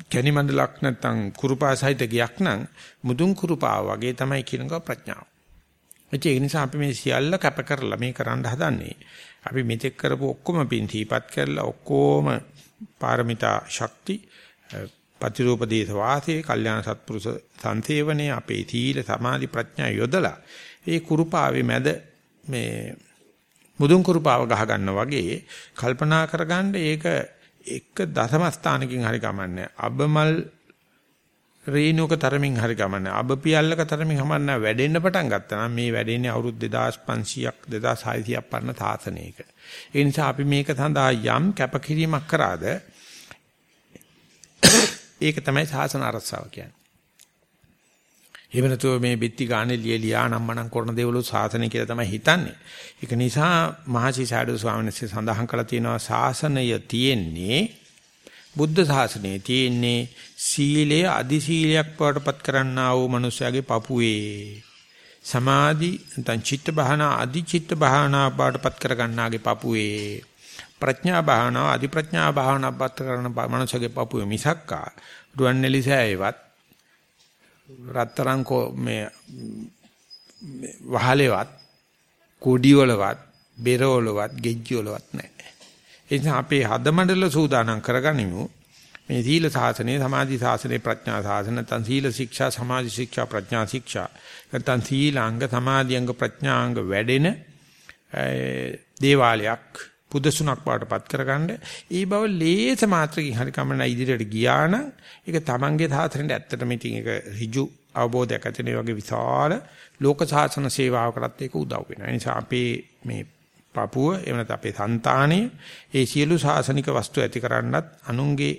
කැනි මණ්ඩලක් නැත්තම් කුරුපා සහිත ගයක් නම් මුදුන් කුරුපා වගේ තමයි කියනක ප්‍රඥාව. ඒ නිසා අපි මේ සියල්ල කැප කරලා මේ කරන්න හදන්නේ. අපි මෙතෙක් කරපු ඔක්කොම පින් තීපත් කරලා ඔක්කොම පාරමිතා ශක්ති පතිරූපදේශ වාසයේ කල්යාණ සත්පුරුෂ සංසේවනයේ අපේ තීල සමාධි ප්‍රඥා යොදලා ඒ කුරුපාවේ මැද මේ මුදුන් කුරුපාව ගහ ගන්න වගේ කල්පනා කරගන්න ඒක එක දශම ස්ථානකින් හරි කමන්නේ අබමල් රේණුක තරමින් හරි ගමන්නේ අබ පියල්ලක තරමින් හමන්න වැඩෙන්න පටන් ගත්තා නම් මේ වැඩෙන්නේ අවුරුදු 2500ක් 2600ක් පරණ තාසනයක. ඒ නිසා අපි මේක සඳහා යම් කැපකිරීමක් කරාද ඒක තමයි සාසන අරස්සාව කියන්නේ. එහෙම නැතුව මේ බිත්ති ගානේ ලියලියා නම්මනම් කරන දේවලු සාසනය කියලා තමයි හිතන්නේ. ඒක නිසා මහසි සාඩු ස්වාමීන් වහන්සේ සඳහන් කළා තියෙනවා සාසනය තියෙන්නේ බුද්ධ ශාසනයේ තියෙන්නේ සීලය අදි සීලයක් බවටපත් කරන්නා වූ මනුස්සයාගේ පපුවේ සමාධි නැත්නම් චිත්ත භාවනා අදි චිත්ත භාවනා බවටපත් කරගන්නාගේ පපුවේ ප්‍රඥා භාවනාව අදි ප්‍රඥා භාවනාවපත් කරන මනුස්සයාගේ පපුවේ මිසක්කා රුවන්වැලිසෑයවත් රත්තරන් මේ වහලෙවත් කුඩිවලවත් බෙරවලවත් ගෙජ්ජිවලවත් නැහැ. ඒ නිසා අපේ හදමඩල සූදානම් කරගනිමු. මේ සීල සාසනය, සමාධි සාසනය, ප්‍රඥා සාසන, නැත්නම් සීල ශික්ෂා, සමාධි ශික්ෂා, ප්‍රඥා ශික්ෂා, නැත්නම් සීලාංග, සමාධියංග, ප්‍රඥාංග වැඩෙන දේවාලයක් පුදසුණක් බවටපත් කරගන්න ඒ බව ලේස මාත්‍රකින් හරි කමන ඉදිරියට ගියා නම් ඒක තමන්ගේ සාසනෙට ඇත්තටම ඉතින් ඒක ඍජු අවබෝධයක් ඇතිනේ වගේ විශාල ලෝක සාසන සේවාවකටත් ඒක උදව් වෙනවා. ඒ නිසා අපේ මේ පපුව එහෙම නැත්නම් අපේ సంతානය ඒ සියලු සාසනික වස්තු ඇති කරන්නත් අනුන්ගේ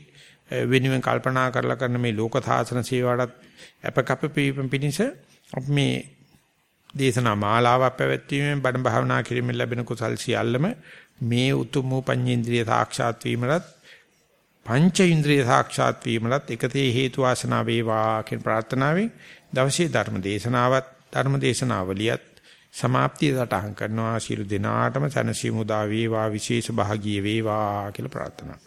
වෙනුවෙන් කල්පනා කරලා කරන මේ ලෝක සාසන සේවාවටත් අපකප පිණිස අපි මේ දේශනා මාලාවක් පැවැත්වීමෙන් බණ භාවනා කිරීමෙන් ලැබෙන කුසල් සියල්ලම මේ උතුම් වූ පඤ්චේන්ද්‍රිය සාක්ෂාත් වීමලත් පංච ඉන්ද්‍රිය සාක්ෂාත් වීමලත් එකතේ හේතු වාසනා වේවා කියන ප්‍රාර්ථනාවෙන් දවසේ ධර්ම දේශනාවත් ධර්ම දේශනාවලියත් સમાප්තිය සටහන් කරනවා. ශිරු දිනාටම සනසි මුදා වේවා. විශේෂ භාගීය වේවා කියලා ප්‍රාර්ථනා.